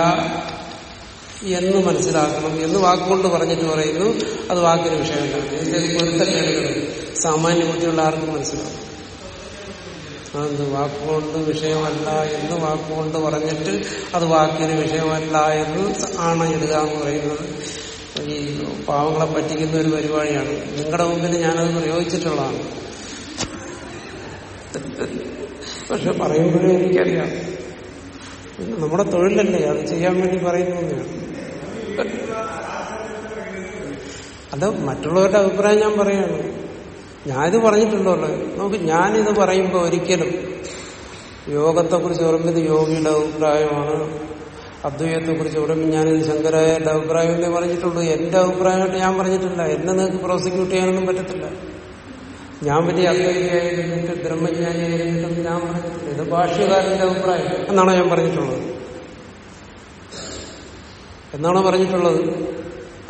എന്ന് മനസ്സിലാക്കണം. എന്ന് വാക്കുകൊണ്ട് പറഞ്ഞിട്ട് പറയുന്നു അത് വാക്കിന് വിഷയമല്ല. ഇതിന്റെ പൊരുത്തക്കേടുകൾ സാമാന്യ ബുദ്ധിയുള്ള ആർക്കും മനസ്സിലാവും അതെന്ത് വാക്കുകൊണ്ട് വിഷയമല്ല എന്ന് വാക്കുകൊണ്ട് പറഞ്ഞിട്ട് അത് വാക്കിന് വിഷയമല്ല എന്ന് ആണ് ഇടുക എന്ന് പറയുന്നത്. ഈ പാവങ്ങളെ പറ്റിക്കുന്ന ഒരു പരിപാടിയാണ്. നിങ്ങളുടെ മുമ്പിൽ ഞാനത് പ്രയോഗിച്ചിട്ടുള്ളതാണ്. പക്ഷെ പറയുമ്പോഴേ എനിക്കറിയാം. നമ്മുടെ തൊഴിലല്ലേ അത് ചെയ്യാൻ വേണ്ടി പറയുന്നതാണ് അത് മറ്റുള്ളവരുടെ അഭിപ്രായം ഞാൻ പറയാണ്. ഞാനിത് പറഞ്ഞിട്ടുണ്ടല്ലോ നമുക്ക് ഞാനിത് പറയുമ്പോൾ ഒരിക്കലും യോഗത്തെക്കുറിച്ച് പറയുമ്പോൾ യോഗിയുടെ അഭിപ്രായമാണ്. അദ്വൈതത്തെക്കുറിച്ച് പറയുമ്പോൾ ഞാനിത് ശങ്കരായുടെ അഭിപ്രായം എന്നേ പറഞ്ഞിട്ടുള്ളൂ. എന്റെ അഭിപ്രായമായിട്ട് ഞാൻ പറഞ്ഞിട്ടില്ല. എന്നെ നിങ്ങൾക്ക് പ്രോസിക്യൂട്ട് ചെയ്യാനൊന്നും പറ്റത്തില്ല. ഞാൻ വലിയ അദ്വൈതിയായിരുന്നിട്ട് ബ്രഹ്മജ്ഞാനിയായിരുന്നിട്ടും ഞാൻ പറഞ്ഞിട്ടില്ല. ഇത് ഭാഷ്യകാരന്റെ അഭിപ്രായം എന്നാണോ ഞാൻ പറഞ്ഞിട്ടുള്ളത്. എന്നാണോ പറഞ്ഞിട്ടുള്ളത്?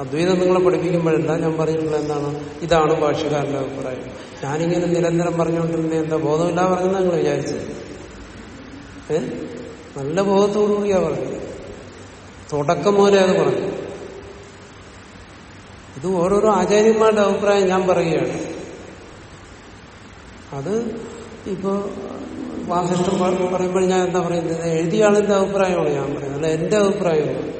അദ്വൈതം നിങ്ങളെ പഠിപ്പിക്കുമ്പോഴല്ല ഞാൻ പറഞ്ഞിട്ടുള്ളത് എന്താണ്? ഇതാണ് ഭാഷകാരന്റെ അഭിപ്രായം. ഞാനിങ്ങനെ നിരന്തരം പറഞ്ഞുകൊണ്ടിരുന്ന എന്താ ബോധമില്ല പറഞ്ഞെന്ന് നിങ്ങൾ വിചാരിച്ചത്? ഏ? നല്ല ബോധത്തോടുകൂടിയാ പറഞ്ഞു തുടക്കം മുതലേ അത് പറഞ്ഞു. ഇത് ഓരോരോ ആചാര്യന്മാരുടെ അഭിപ്രായം ഞാൻ പറയുകയാണ്. അത് ഇപ്പോ വാസിഷ്ടം പറയുമ്പോൾ ഞാൻ എന്താ പറയുന്നത്? എഴുതിയ ആളിന്റെ അഭിപ്രായമാണ് ഞാൻ പറയുന്നത്. അല്ല എന്റെ അഭിപ്രായമാണ്.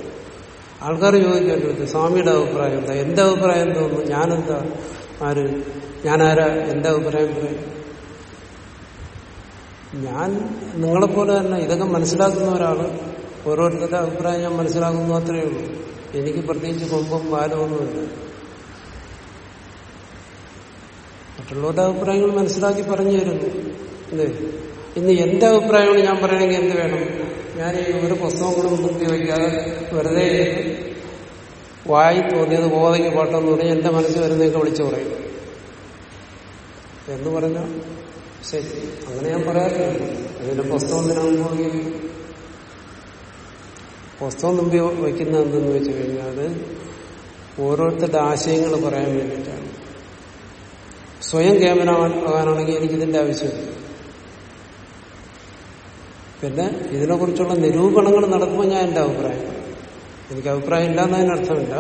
ആൾക്കാർ ചോദിക്കേണ്ടത് സ്വാമിയുടെ അഭിപ്രായം എന്താ? എന്റെ അഭിപ്രായം തോന്നുന്നു ഞാനെന്താ? ആര്? ഞാനാരാ? എന്റെ അഭിപ്രായം പറയും ഞാൻ നിങ്ങളെപ്പോലെ തന്നെ ഇതൊക്കെ മനസ്സിലാക്കുന്ന ഒരാൾ ഓരോരുത്തരുടെ അഭിപ്രായം ഞാൻ മനസ്സിലാക്കുന്നു മാത്രമേ ഉള്ളൂ. എനിക്ക് പ്രത്യേകിച്ച് കൊമ്പും ബാലമൊന്നുമില്ല മറ്റുള്ളവരുടെ അഭിപ്രായങ്ങൾ മനസ്സിലാക്കി പറഞ്ഞു തരുന്നു. ഇന്ന് എന്റെ അഭിപ്രായങ്ങൾ ഞാൻ പറയണമെങ്കിൽ എന്ത് വേണം? ഞാൻ ഈ ഒരു പുസ്തകം കൂടെ മുമ്പി വയ്ക്കാതെ വെറുതെ വായി തോന്നിയത് ബോധയ്ക്ക് പാട്ടെന്ന് പറഞ്ഞാൽ എന്റെ മനസ്സിൽ വരുന്നതൊക്കെ വിളിച്ചു പറയും. എന്ന് പറഞ്ഞ ശരി അങ്ങനെ ഞാൻ പറയാറില്ല അതിന്റെ പുസ്തകം എന്തിനാണ് പുസ്തകം മുമ്പിൽ വയ്ക്കുന്ന എന്തെന്ന് വെച്ച് കഴിഞ്ഞാൽ അത് ഓരോരുത്തരുടെ ആശയങ്ങൾ പറയാൻ വേണ്ടിയിട്ടാണ്. സ്വയം കേമനാകാനാണെങ്കിൽ എനിക്കിതിന്റെ ആവശ്യമില്ല. പിന്നെ ഇതിനെക്കുറിച്ചുള്ള നിരൂപണങ്ങൾ നടക്കുമ്പോൾ ഞാൻ എന്റെ അഭിപ്രായം. എനിക്ക് അഭിപ്രായം ഇല്ലാന്നതിന് അർത്ഥമില്ല.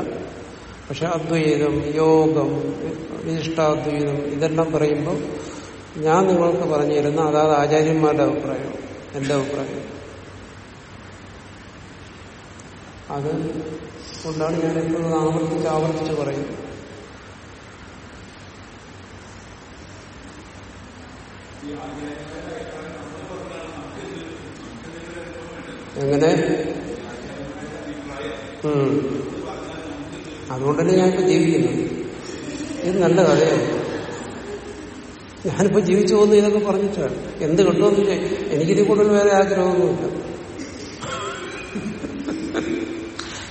പക്ഷെ അദ്വൈതം യോഗം വിശിഷ്ടാദ്വൈതം ഇതെല്ലാം പറയുമ്പോൾ ഞാൻ നിങ്ങൾക്ക് പറഞ്ഞു തരുന്ന അതാത് ആചാര്യന്മാരുടെ അഭിപ്രായം എന്റെ അഭിപ്രായം. അത് കൊണ്ടാണ് ഞാൻ എപ്പോഴും ആവർത്തിച്ച് ആവർത്തിച്ച് പറയുന്നത്. എങ്ങനെ. അതുകൊണ്ടല്ലേ ഞാനിപ്പോ ജീവിക്കുന്നത്. ഇത് നല്ല കഥയാണ് ഞാനിപ്പോ ജീവിച്ചു പോകുന്നു ഇതൊക്കെ പറഞ്ഞിട്ടാണ്. എന്ത് കിട്ടുമെന്ന് എനിക്കിത് കൂടുതൽ വേറെ ആഗ്രഹമൊന്നുമില്ല.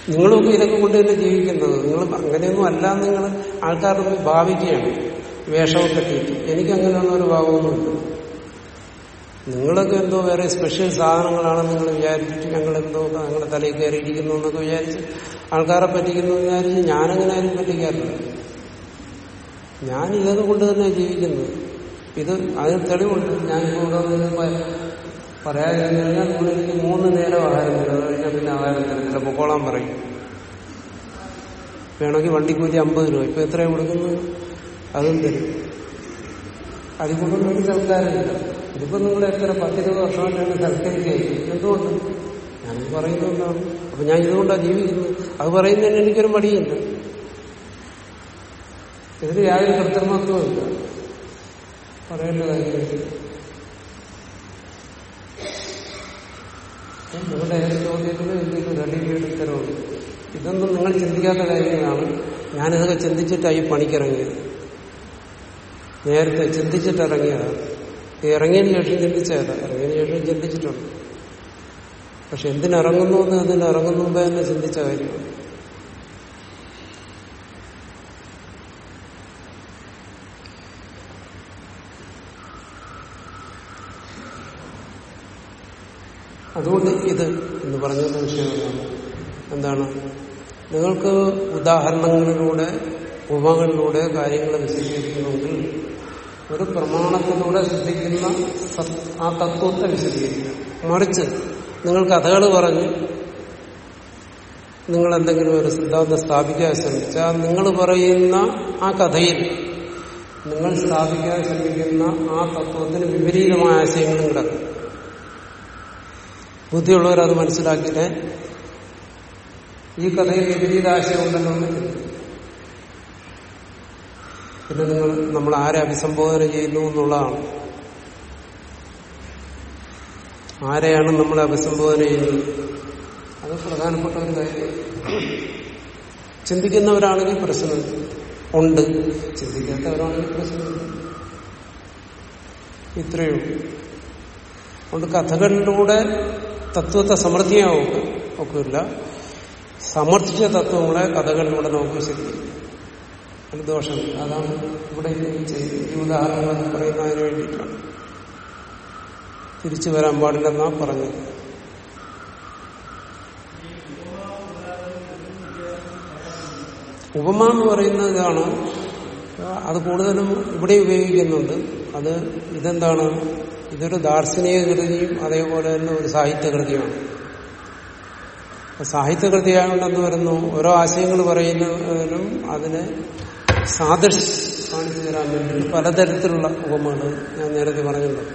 നിങ്ങളൊക്കെ ഇതൊക്കെ കൊണ്ട് തന്നെ ജീവിക്കുന്നത് നിങ്ങൾ അങ്ങനെയൊന്നും അല്ല നിങ്ങൾ ആൾക്കാരൊന്നും ഭാവിക്കുകയാണ്. വേഷമൊക്കെ കിട്ടി. എനിക്ക് അങ്ങനെയുള്ള ഒരു ഭാവമൊന്നുമില്ല. നിങ്ങളൊക്കെ എന്തോ വേറെ സ്പെഷ്യൽ സാധനങ്ങളാണ് നിങ്ങൾ വിചാരിച്ചിട്ട് ഞങ്ങൾ എന്തോ ഞങ്ങളുടെ തലയിൽ കയറിയിരിക്കുന്നു എന്നൊക്കെ വിചാരിച്ച് ആൾക്കാരെ പറ്റിക്കുന്നു വിചാരിച്ച് ഞാനങ്ങനെ ആരും പറ്റിക്കാറില്ല. ഞാൻ ഇതൊക്കെ കൊണ്ട് തന്നെ ജീവിക്കുന്നത്. ഇത് അതിന് തെളിവുണ്ട്. ഞാൻ ഇവിടെ പറയാതിരുന്നു കഴിഞ്ഞാൽ മൂന്ന് നേരം ആഹാരം തരും കഴിഞ്ഞാൽ പിന്നെ ആഹാരം തരത്തില്ല പൊക്കോളാൻ പറയും. വേണമെങ്കിൽ വണ്ടിക്കൂലി അമ്പത് രൂപ. ഇപ്പൊ എത്രയാണ് കൊടുക്കുന്നത്? അതും തരും. അതിൽ എനിക്ക് സംസ്കാരമില്ല ഇതിപ്പോ നിങ്ങൾ എത്ര പത്തിരുപത് വർഷമായിട്ടാണ് സൽക്കരിക്കുക എന്തുകൊണ്ട്? പറയുന്നത് പറയുന്നതുകൊണ്ടാണ് അപ്പൊ ഞാൻ ഇതുകൊണ്ടാണ് ജീവിക്കുന്നത്. അത് പറയുന്നതിന് എനിക്കൊരു മടിയില്ല ഇതിന് യാതൊരു കൃത്രിമത്വമില്ല പറയേണ്ട കാര്യമില്ല നിങ്ങളുടെ ചോദ്യത്തിന് എന്തെങ്കിലും റെഡിമേഡ് ഉത്തരവുണ്ട് ഇതൊന്നും നിങ്ങൾ ചിന്തിക്കാത്ത കാര്യങ്ങളാണ്. ഞാനിതൊക്കെ ചിന്തിച്ചിട്ടായി പണിക്കിറങ്ങിയത്. നേരത്തെ ചിന്തിച്ചിട്ട് ഇറങ്ങിയതാണ് ഈ ഇറങ്ങിയതിന് ശേഷം ചിന്തിച്ചതല്ല ഇറങ്ങിയതിന് ശേഷം ചിന്തിച്ചിട്ടുണ്ട്. പക്ഷെ എന്തിനിറങ്ങുന്നു എന്ന് അതിന് ഇറങ്ങുന്നു മുമ്പേ തന്നെ ചിന്തിച്ച കാര്യമാണ് അതുകൊണ്ട് ഇത് എന്ന് പറഞ്ഞ വിഷയമാണ് എന്താണ്? നിങ്ങൾക്ക് ഉദാഹരണങ്ങളിലൂടെ ഉപമകളിലൂടെ കാര്യങ്ങൾ വിശദീകരിക്കണമെങ്കിൽ ഒരു പ്രമാണത്തിലൂടെ ശ്രദ്ധിക്കുന്ന ആ തത്വത്തെ വിശദീകരിക്കുക മറിച്ച് നിങ്ങൾ കഥകൾ പറഞ്ഞ് നിങ്ങൾ എന്തെങ്കിലും ഒരു സിദ്ധാന്തം സ്ഥാപിക്കാൻ ശ്രമിച്ചാൽ നിങ്ങൾ പറയുന്ന ആ കഥയിൽ നിങ്ങൾ സ്ഥാപിക്കാൻ ശ്രമിക്കുന്ന ആ തത്വത്തിന് വിപരീതമായ ആശയങ്ങളും കിടക്കും ബുദ്ധിയുള്ളവരത് മനസ്സിലാക്കിയിട്ട് ഈ കഥയിൽ വിപരീത ആശയം ചിന്തിക്കും. പിന്നെ നിങ്ങൾ നമ്മൾ ആരെ അഭിസംബോധന ചെയ്യുന്നു എന്നുള്ളതാണ്. ആരെയാണ് നമ്മൾ അഭിസംബോധന ചെയ്യുന്നത്? അത് പ്രധാനപ്പെട്ട ഒരു കാര്യം. ചിന്തിക്കുന്നവരാണെങ്കിൽ പ്രശ്നം ഉണ്ട്. ചിന്തിക്കാത്തവരാണെങ്കിൽ പ്രശ്നമില്ല ഇത്രയേ ഉള്ളൂ. അതുകൊണ്ട് കഥകളിലൂടെ തത്വത്തെ സമൃദ്ധിയാവും ഒക്കില്ല സമർത്ഥിച്ച തത്വങ്ങളെ കഥകളിലൂടെ നമുക്ക് ശരിക്കും അത് ദോഷം. അതാണ് ഇവിടെ ഈ ഈ ഉദാഹരണങ്ങൾ പറയുന്നതിന് വേണ്ടിയിട്ടാണ്. തിരിച്ചു വരാൻ പാടില്ലെന്നാ പറഞ്ഞത്. ഉപമ എന്ന് പറയുന്നതാണ് അത് കൂടുതലും ഇവിടെ ഉപയോഗിക്കുന്നുണ്ട്. അത് ഇതെന്താണ്? ഇതൊരു ദാർശനിക കൃതിയും അതേപോലെ തന്നെ ഒരു സാഹിത്യകൃതിയാണ് സാഹിത്യകൃതിയായതുകൊണ്ട് സാഹിത്യകൃതിയായതുകൊണ്ടെന്ന് വരുന്നു ഓരോ ആശയങ്ങൾ പറയുന്നതിനും അതിനെ സാദൃശ്യം കാണിച്ചു തരാൻ വേണ്ടി പലതരത്തിലുള്ള ഉപമാണ് ഞാൻ നേരത്തെ പറഞ്ഞത്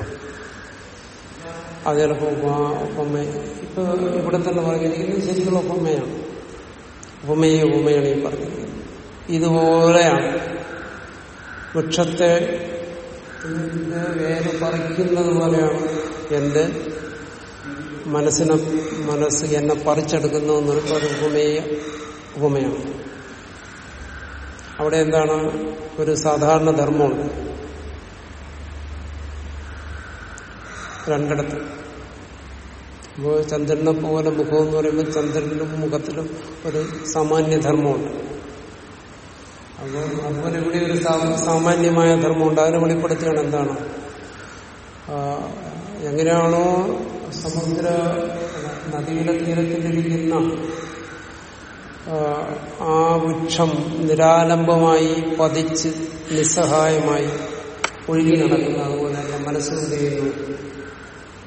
അത് ചിലപ്പോൾ ഉപമ ഇപ്പൊ ഇവിടെ തന്നെ പറഞ്ഞിരിക്കുന്നത് ശരിക്കുള്ള ഉപമയാണ്. ഉപമയെ ഉപമയാണ് ഈ പറഞ്ഞത് ഇതുപോലെയാണ്. വൃക്ഷത്തെ വേര് പറിക്കുന്നത് പോലെയാണ്. എന്റെ മനസ്സിനെ മനസ്സ് എന്നെ പറിച്ചെടുക്കുന്നു എന്നൊരു ഒരു ഉപമേയ ഉപമയാണ്. അവിടെ എന്താണ്? ഒരു സാധാരണ ധർമ്മമുണ്ട് രണ്ടിടത്ത്. അപ്പോൾ ചന്ദ്രനെ പോലെ മുഖം എന്ന് പറയുമ്പോൾ ചന്ദ്രനും മുഖത്തിലും ഒരു സാമാന്യ ധർമ്മമുണ്ട്. അപ്പോൾ അതുപോലെ ഇവിടെ ഒരു സാമാന്യമായ ധർമ്മമുണ്ട്. അതിനെ വെളിപ്പെടുത്തുകയാണ് എന്താണ്? എങ്ങനെയാണോ സമുദ്ര നദിയുടെ തീരത്തിലിരിക്കുന്ന ആ, വൃക്ഷം നിരാലംബമായി പതിച്ച് നിസ്സഹായമായി ഒഴുകി നടക്കുന്ന. അതുപോലെ എന്റെ മനസ്സും ചെയ്യുന്നു?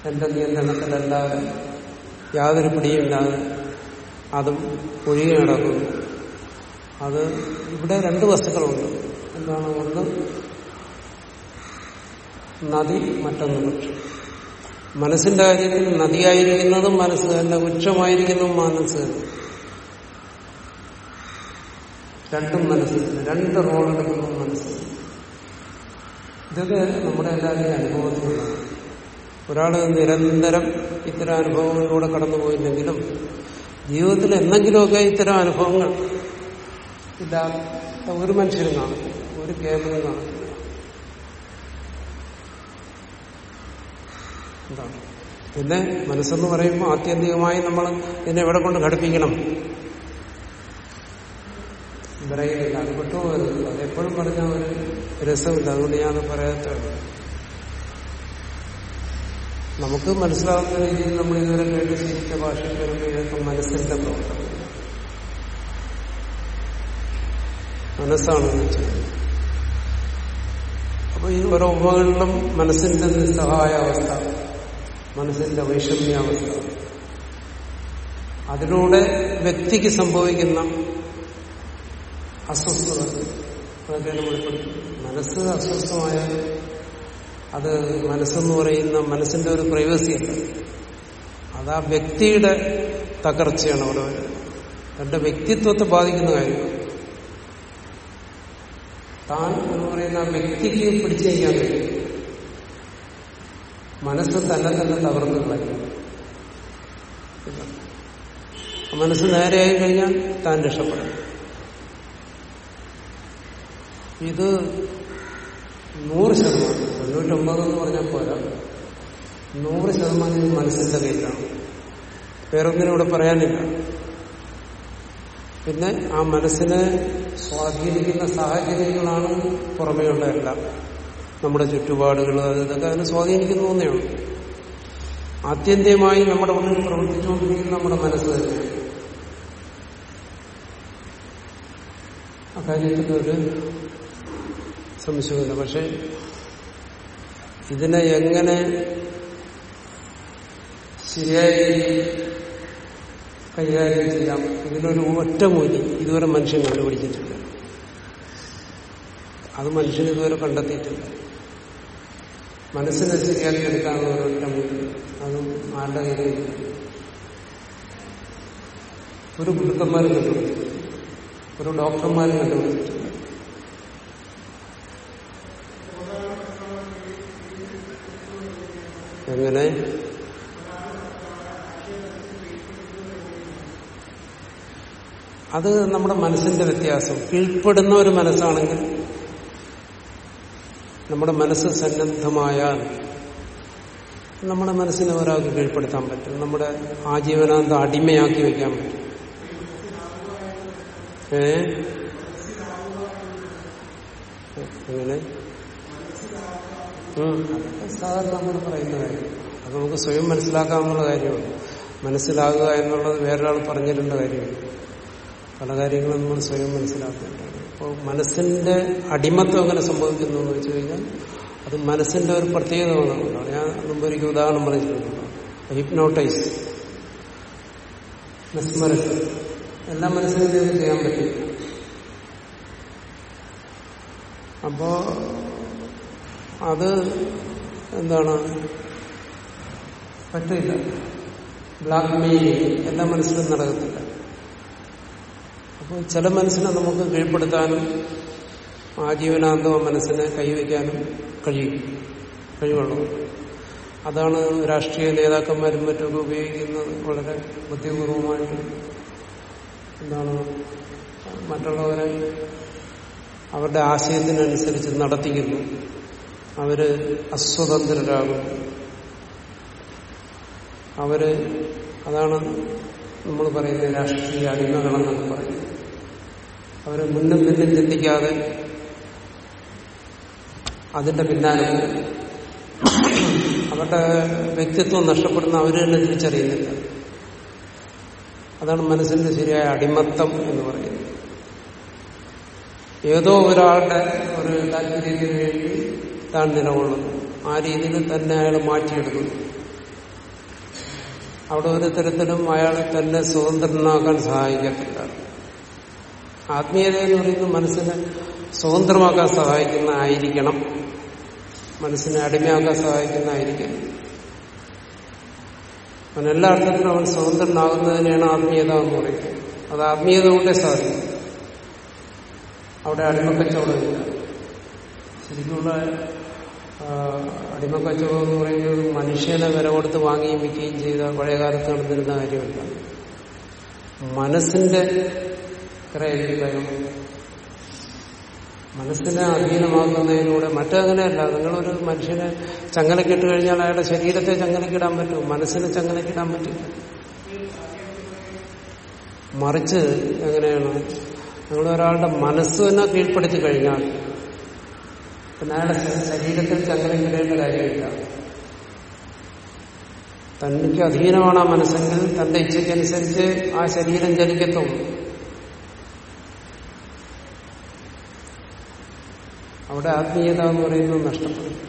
എന്റെ നിയന്ത്രണത്തിലല്ലാതെ യാതൊരു പിടിയില്ലാതെ അതും ഒഴുകി നടക്കുന്നു. അത് ഇവിടെ രണ്ട് വസ്തുക്കളുണ്ട്. എന്താണ്? ഒന്ന് നദി മറ്റൊന്ന് വൃക്ഷം. മനസ്സിന്റെ കാര്യത്തിൽ നദിയായിരിക്കുന്നതും മനസ്സ് തന്നെ വൃക്ഷമായിരിക്കുന്നതും മനസ്സ് രണ്ടും മനസ്സിൽ രണ്ട് റോളെടുക്കുന്നു മനസ്സിൽ ഇതൊക്കെ നമ്മുടെ എല്ലാവരുടെയും അനുഭവത്തിലുള്ളതാണ്. ഒരാൾ നിരന്തരം ഇത്തരം അനുഭവങ്ങളിലൂടെ കടന്നുപോയില്ലെങ്കിലും ജീവിതത്തിൽ എന്തെങ്കിലുമൊക്കെ ഇത്തരം അനുഭവങ്ങൾ ഇല്ലാത്ത ഒരു മനുഷ്യരും കാണത്തില്ല. ഒരു കേവലം കാണത്തില്ല. എന്താണ്? പിന്നെ മനസ്സെന്ന് പറയുമ്പോൾ ആത്യന്തികമായി നമ്മൾ ഇതിനെ എവിടെ കൊണ്ട് ഘടിപ്പിക്കണം? ബ്രെയിനില്ല അത് വിട്ടുപോകരുത് അത് എപ്പോഴും പറഞ്ഞാൽ ഒരു രസമില്ല അതുകൊണ്ട് ഞാൻ പറയാത്തത് നമുക്ക് മനസ്സിലാവുന്ന രീതിയിൽ നമ്മൾ ഇതുവരെ കേട്ട് ശീലിച്ച ഭാഷയിൽ വരുമ്പോൾ മനസ്സിന്റെ പ്രവർത്തനം. മനസ്സാണ് വെച്ചത് അപ്പൊ ഈ ഓരോ ഉപകളിലും മനസ്സിന്റെ നിസ്സഹായാവസ്ഥ മനസ്സിന്റെ വൈഷമ്യാവസ്ഥ. അതിലൂടെ വ്യക്തിക്ക് സംഭവിക്കുന്ന അസ്വസ്ഥത അതൊക്കെ വെളിപ്പെടുത്തുന്നത് മനസ്സ് അസ്വസ്ഥമായാൽ അത് മനസ്സെന്ന് പറയുന്ന മനസ്സിന്റെ ഒരു പ്രൈവസിയല്ല അത് ആ വ്യക്തിയുടെ തകർച്ചയാണ് അവിടെ തന്റെ വ്യക്തിത്വത്തെ ബാധിക്കുന്ന കാര്യമാണ്. താൻ എന്ന് പറയുന്ന ആ വ്യക്തിക്ക് പിടിച്ചു കഴിക്കാൻ കഴിയും. മനസ്സ് തന്നെ തന്നെ തകർന്നു കളയും. മനസ്സ് നേരെയായി കഴിഞ്ഞാൽ താൻ രക്ഷപ്പെടും ഇത് നൂറ് ശതമാനം തൊണ്ണൂറ്റൊമ്പത് എന്ന് പറഞ്ഞാൽ പോരാ. നൂറ് ശതമാനം ഇത് മനസ്സിന്റെ കയ്യിലാണ്. വേറൊന്നിനും ഇവിടെ പറയാനില്ല. പിന്നെ ആ മനസ്സിനെ സ്വാധീനിക്കുന്ന സാഹചര്യങ്ങളാണ് പുറമേയുള്ള എല്ലാം. നമ്മുടെ ചുറ്റുപാടുകൾ ഇതൊക്കെ അതിനെ സ്വാധീനിക്കുന്നു തന്നെയാണ് ആത്യന്തികമായി നമ്മുടെ ഉള്ളിൽ പ്രവർത്തിച്ചുകൊണ്ടിരിക്കുന്ന നമ്മുടെ മനസ്സ് തന്നെ. അക്കാര്യത്തിൽ ഒരു സംശയമില്ല പക്ഷെ ഇതിനെ എങ്ങനെ ശരിയായി കൈകാര്യം ചെയ്യാം? ഇതിനൊരു ഒറ്റ മൂല്യം ഇതുവരെ മനുഷ്യൻ കണ്ടുപിടിച്ചിട്ടില്ല. അത് മനുഷ്യൻ ഇതുവരെ കണ്ടെത്തിയിട്ടില്ല. മനസ്സിനെ ശരിയാക്കി എടുക്കാനുള്ള ഒരു മൂല്യം അതും ആരുടെ കയ്യിലില്ല ഒരു ഗുരുക്കന്മാരും കണ്ടുപിടിച്ചിട്ടില്ല. ഒരു ഡോക്ടർമാരും കണ്ടുപിടിച്ചിട്ടില്ല. എങ്ങനെ? അത് നമ്മുടെ മനസ്സിന്റെ വ്യത്യാസം. കീഴ്പ്പെടുന്ന ഒരു മനസ്സാണെങ്കിൽ നമ്മുടെ മനസ്സ് സന്നദ്ധമായാൽ നമ്മുടെ മനസ്സിനെ ഒരാൾക്ക് കീഴ്പ്പെടുത്താൻ പറ്റും. നമ്മുടെ ആജീവനാന്ത അടിമയാക്കി വെക്കാൻ പറ്റും. ഏ? അങ്ങനെ സാധാരണ നമ്മൾ പറയുന്ന കാര്യം അത് നമുക്ക് സ്വയം മനസ്സിലാക്കാവുന്ന കാര്യമാണ്. മനസ്സിലാകുക എന്നുള്ളത് വേറൊരാൾ പറഞ്ഞിരേണ്ട കാര്യമാണ്. പല കാര്യങ്ങളും നമ്മൾ സ്വയം മനസ്സിലാക്കേണ്ടതാണ്. അപ്പോൾ മനസ്സിന്റെ അടിമത്വം എങ്ങനെ സംഭവിക്കുന്നു എന്ന് വെച്ച് കഴിഞ്ഞാൽ അത് മനസ്സിന്റെ ഒരു പ്രത്യേകത വന്നതുകൊണ്ടാണ് ഞാൻ ഒരിക്കൽ ഉദാഹരണം പറഞ്ഞിട്ടുണ്ട്. ഹിപ്നോട്ടൈസ്. മെസ്മരസ് എല്ലാം മനസ്സിനും ചെയ്യാൻ പറ്റും. അപ്പോ അത് എന്താണ്? പറ്റില്ല. ബ്ലാക്ക് മെയിലിംഗ് എല്ലാ മനസ്സിലും നടക്കത്തില്ല. അപ്പോൾ ചില മനസ്സിനെ നമുക്ക് കീഴ്പ്പെടുത്താനും ആജീവനാന്തം മനസ്സിനെ കൈവയ്ക്കാനും കഴിയും. കഴിവുള്ളൂ. അതാണ് രാഷ്ട്രീയ നേതാക്കന്മാരും മറ്റൊക്കെ ഉപയോഗിക്കുന്നത് വളരെ ബുദ്ധിപൂർവമായിട്ട് എന്താണ്? മറ്റുള്ളവരെ അവരുടെ ആശയത്തിനനുസരിച്ച് നടത്തിക്കുന്നു. അവർ അസ്വതന്ത്രരാകും. അവർ അതാണ് നമ്മൾ പറയുന്ന രാഷ്ട്രീയ അടിമകളെന്നൊക്കെ പറയുന്നത്. അവർ മുന്നും പിന്നും ചിന്തിക്കാതെ അതിന്റെ പിന്നാലെ. അവരുടെ വ്യക്തിത്വം നഷ്ടപ്പെടുന്ന അവർ തന്നെ തിരിച്ചറിയുന്നില്ല. അതാണ് മനസ്സിന്റെ ശരിയായ അടിമത്തം എന്ന് പറയുന്നത്. ഏതോ ഒരാളുടെ ഒരു താല്പര്യത്തിന് വേണ്ടി താൻ നിലകൊള്ളുന്നു ആ രീതിയിൽ തന്നെ അയാൾ മാറ്റിയെടുക്കുന്നു. അവിടെ ഒരു തരത്തിലും അയാൾ തന്നെ സ്വതന്ത്രനാക്കാൻ സഹായിക്കത്തില്ല. ആത്മീയത എന്ന് പറയുന്നത് മനസ്സിനെ സ്വതന്ത്രമാക്കാൻ സഹായിക്കുന്ന ആയിരിക്കണം മനസ്സിനെ അടിമയാക്കാൻ സഹായിക്കുന്ന ആയിരിക്കണം അവൻ എല്ലാ അർത്ഥത്തിലും അവൻ സ്വതന്ത്രനാകുന്നതിനെയാണ് ആത്മീയത എന്ന് പറയുന്നത്. അത് ആത്മീയത കൊണ്ടേ സാധിക്കും. അവിടെ അടിമക്കച്ചവടമില്ല. ശരിക്കുള്ള അടിമക്കച്ചവടം എന്ന് പറയുന്നത് മനുഷ്യനെ വില കൊടുത്ത് വാങ്ങുകയും വിൽക്കുകയും ചെയ്ത പഴയകാലത്ത് നടന്നിരുന്ന കാര്യമല്ല. മനസ്സിന്റെ ക്രയവിക്രയം മനസ്സിനെ അധീനമാക്കുന്നതിലൂടെ മറ്റങ്ങനെയല്ല നിങ്ങളൊരു മനുഷ്യനെ ചങ്ങലക്കിട്ട് കഴിഞ്ഞാൽ അയാളുടെ ശരീരത്തെ ചങ്ങലക്കിടാൻ പറ്റും മനസ്സിനെ ചങ്ങലക്കിടാൻ പറ്റില്ല. മറിച്ച് എങ്ങനെയാണ്? നിങ്ങളൊരാളുടെ മനസ്സിനെ കീഴ്പ്പെടുത്തി കഴിഞ്ഞാൽ പിന്നെ ശരീരത്തിൽ ശ- കിടേണ്ട കാര്യമില്ല. തനിക്ക് അധീനമാണ് ആ മനസ്സെങ്കിൽ തന്റെ ഇച്ഛയ്ക്കനുസരിച്ച് ആ ശരീരം ചലിക്കത്തുള്ളൂ അവിടെ ആത്മീയത എന്ന് പറയുന്നത് നഷ്ടപ്പെടും.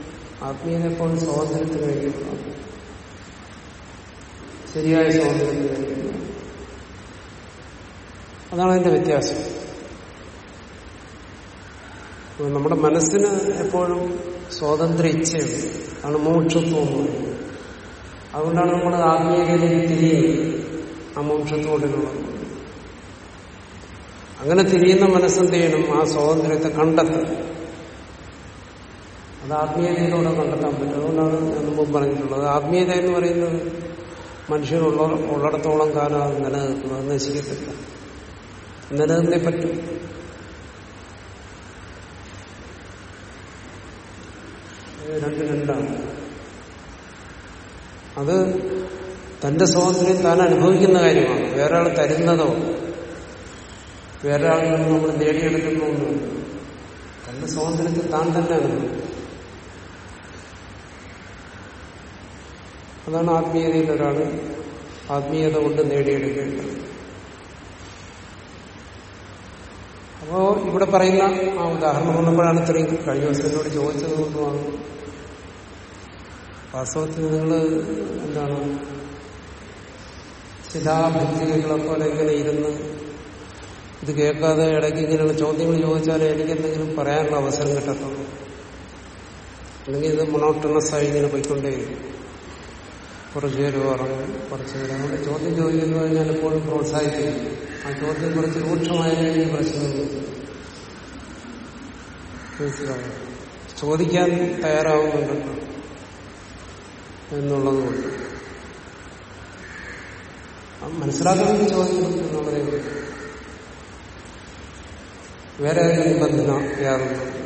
ആത്മീയത എപ്പോഴും സ്വാതന്ത്ര്യത്തിന് വേണ്ടിയുള്ളതാണ് ശരിയായ സ്വാതന്ത്ര്യത്തിന് വേണ്ടിയുള്ളതാണ് അതാണ് അതിന്റെ വ്യത്യാസം. നമ്മുടെ മനസ്സിന് എപ്പോഴും സ്വാതന്ത്ര്യ ഇച്ഛയുണ്ട്. അതാണ് മോക്ഷത്വം അതുകൊണ്ടാണ് നമ്മൾ ആത്മീയതയിലേക്ക് തിരിയുന്നത് ആ മോക്ഷത്തോടിനുള്ളത് അങ്ങനെ തിരിയുന്ന മനസ്സെന്ത് ചെയ്യണം? ആ സ്വാതന്ത്ര്യത്തെ കണ്ടെത്തണം. അത് ആത്മീയതയിലൂടെ കണ്ടെത്താൻ പറ്റും. അതുകൊണ്ടാണ് ഞാൻ മുമ്പ് പറഞ്ഞിട്ടുള്ളത്. ആത്മീയത എന്ന് പറയുന്നത് മനുഷ്യനുള്ള ഉള്ളിടത്തോളം കാലം അത് നിലനിൽക്കുന്നത്. അത് നശിക്കത്തില്ല. നിലനിന്നേ പറ്റും. രണ്ട് രണ്ടാണ് അത് തന്റെ സ്വാതന്ത്ര്യം താൻ അനുഭവിക്കുന്ന കാര്യമാണ്. വേറെ ആൾ തരുന്നതോ വേറെ ആളിൽ നിന്ന് നമ്മൾ നേടിയെടുക്കുന്നതോ തന്റെ സ്വാതന്ത്ര്യത്തെ താൻ തന്നെ അതാണ് ആത്മീയതയിൽ ഒരാൾ ആത്മീയത കൊണ്ട് നേടിയെടുക്കേണ്ടത്. അപ്പോ ഇവിടെ പറയുന്ന ആ ഉദാഹരണം വന്നപ്പോഴാണ് ഇത്രയും കഴിഞ്ഞ ദിവസം എന്നോട് ചോദിച്ചത് കൊണ്ടുമാണ്. വാസ്തവത്തിൽ നിങ്ങൾ എന്താണ് ശിലാഭിത്തികളെ പോലെ ഇങ്ങനെ ഇരുന്ന് ഇത് കേൾക്കാതെ ഇടയ്ക്ക് ഇങ്ങനെയുള്ള ചോദ്യങ്ങൾ ചോദിച്ചാൽ എനിക്ക് എന്തെങ്കിലും പറയാനുള്ള അവസരം കിട്ടത്തുള്ളൂ. അല്ലെങ്കിൽ ഇത് മൊണോട്ടണസ് ആയി ഇങ്ങനെ പോയിക്കൊണ്ടേയിരിക്കും. കുറച്ചു പേര് പറഞ്ഞു കുറച്ചു പേര് അങ്ങനെ ചോദ്യം ചോദിക്കുന്നത് ഞാൻ എപ്പോഴും പ്രോത്സാഹിപ്പിക്കും. ആ ചോദ്യം കുറച്ച് രൂക്ഷമായ പ്രശ്നമൊന്നും മനസ്സിലാവും ചോദിക്കാൻ തയ്യാറാവുന്നുണ്ടല്ലോ. എന്നുള്ളതുകൊണ്ട്. മനസ്സിലാക്കണമെന്ന് ചോദിക്കണം എന്ന് വേറെ ഒരു നിബന്ധന യാതൊന്നും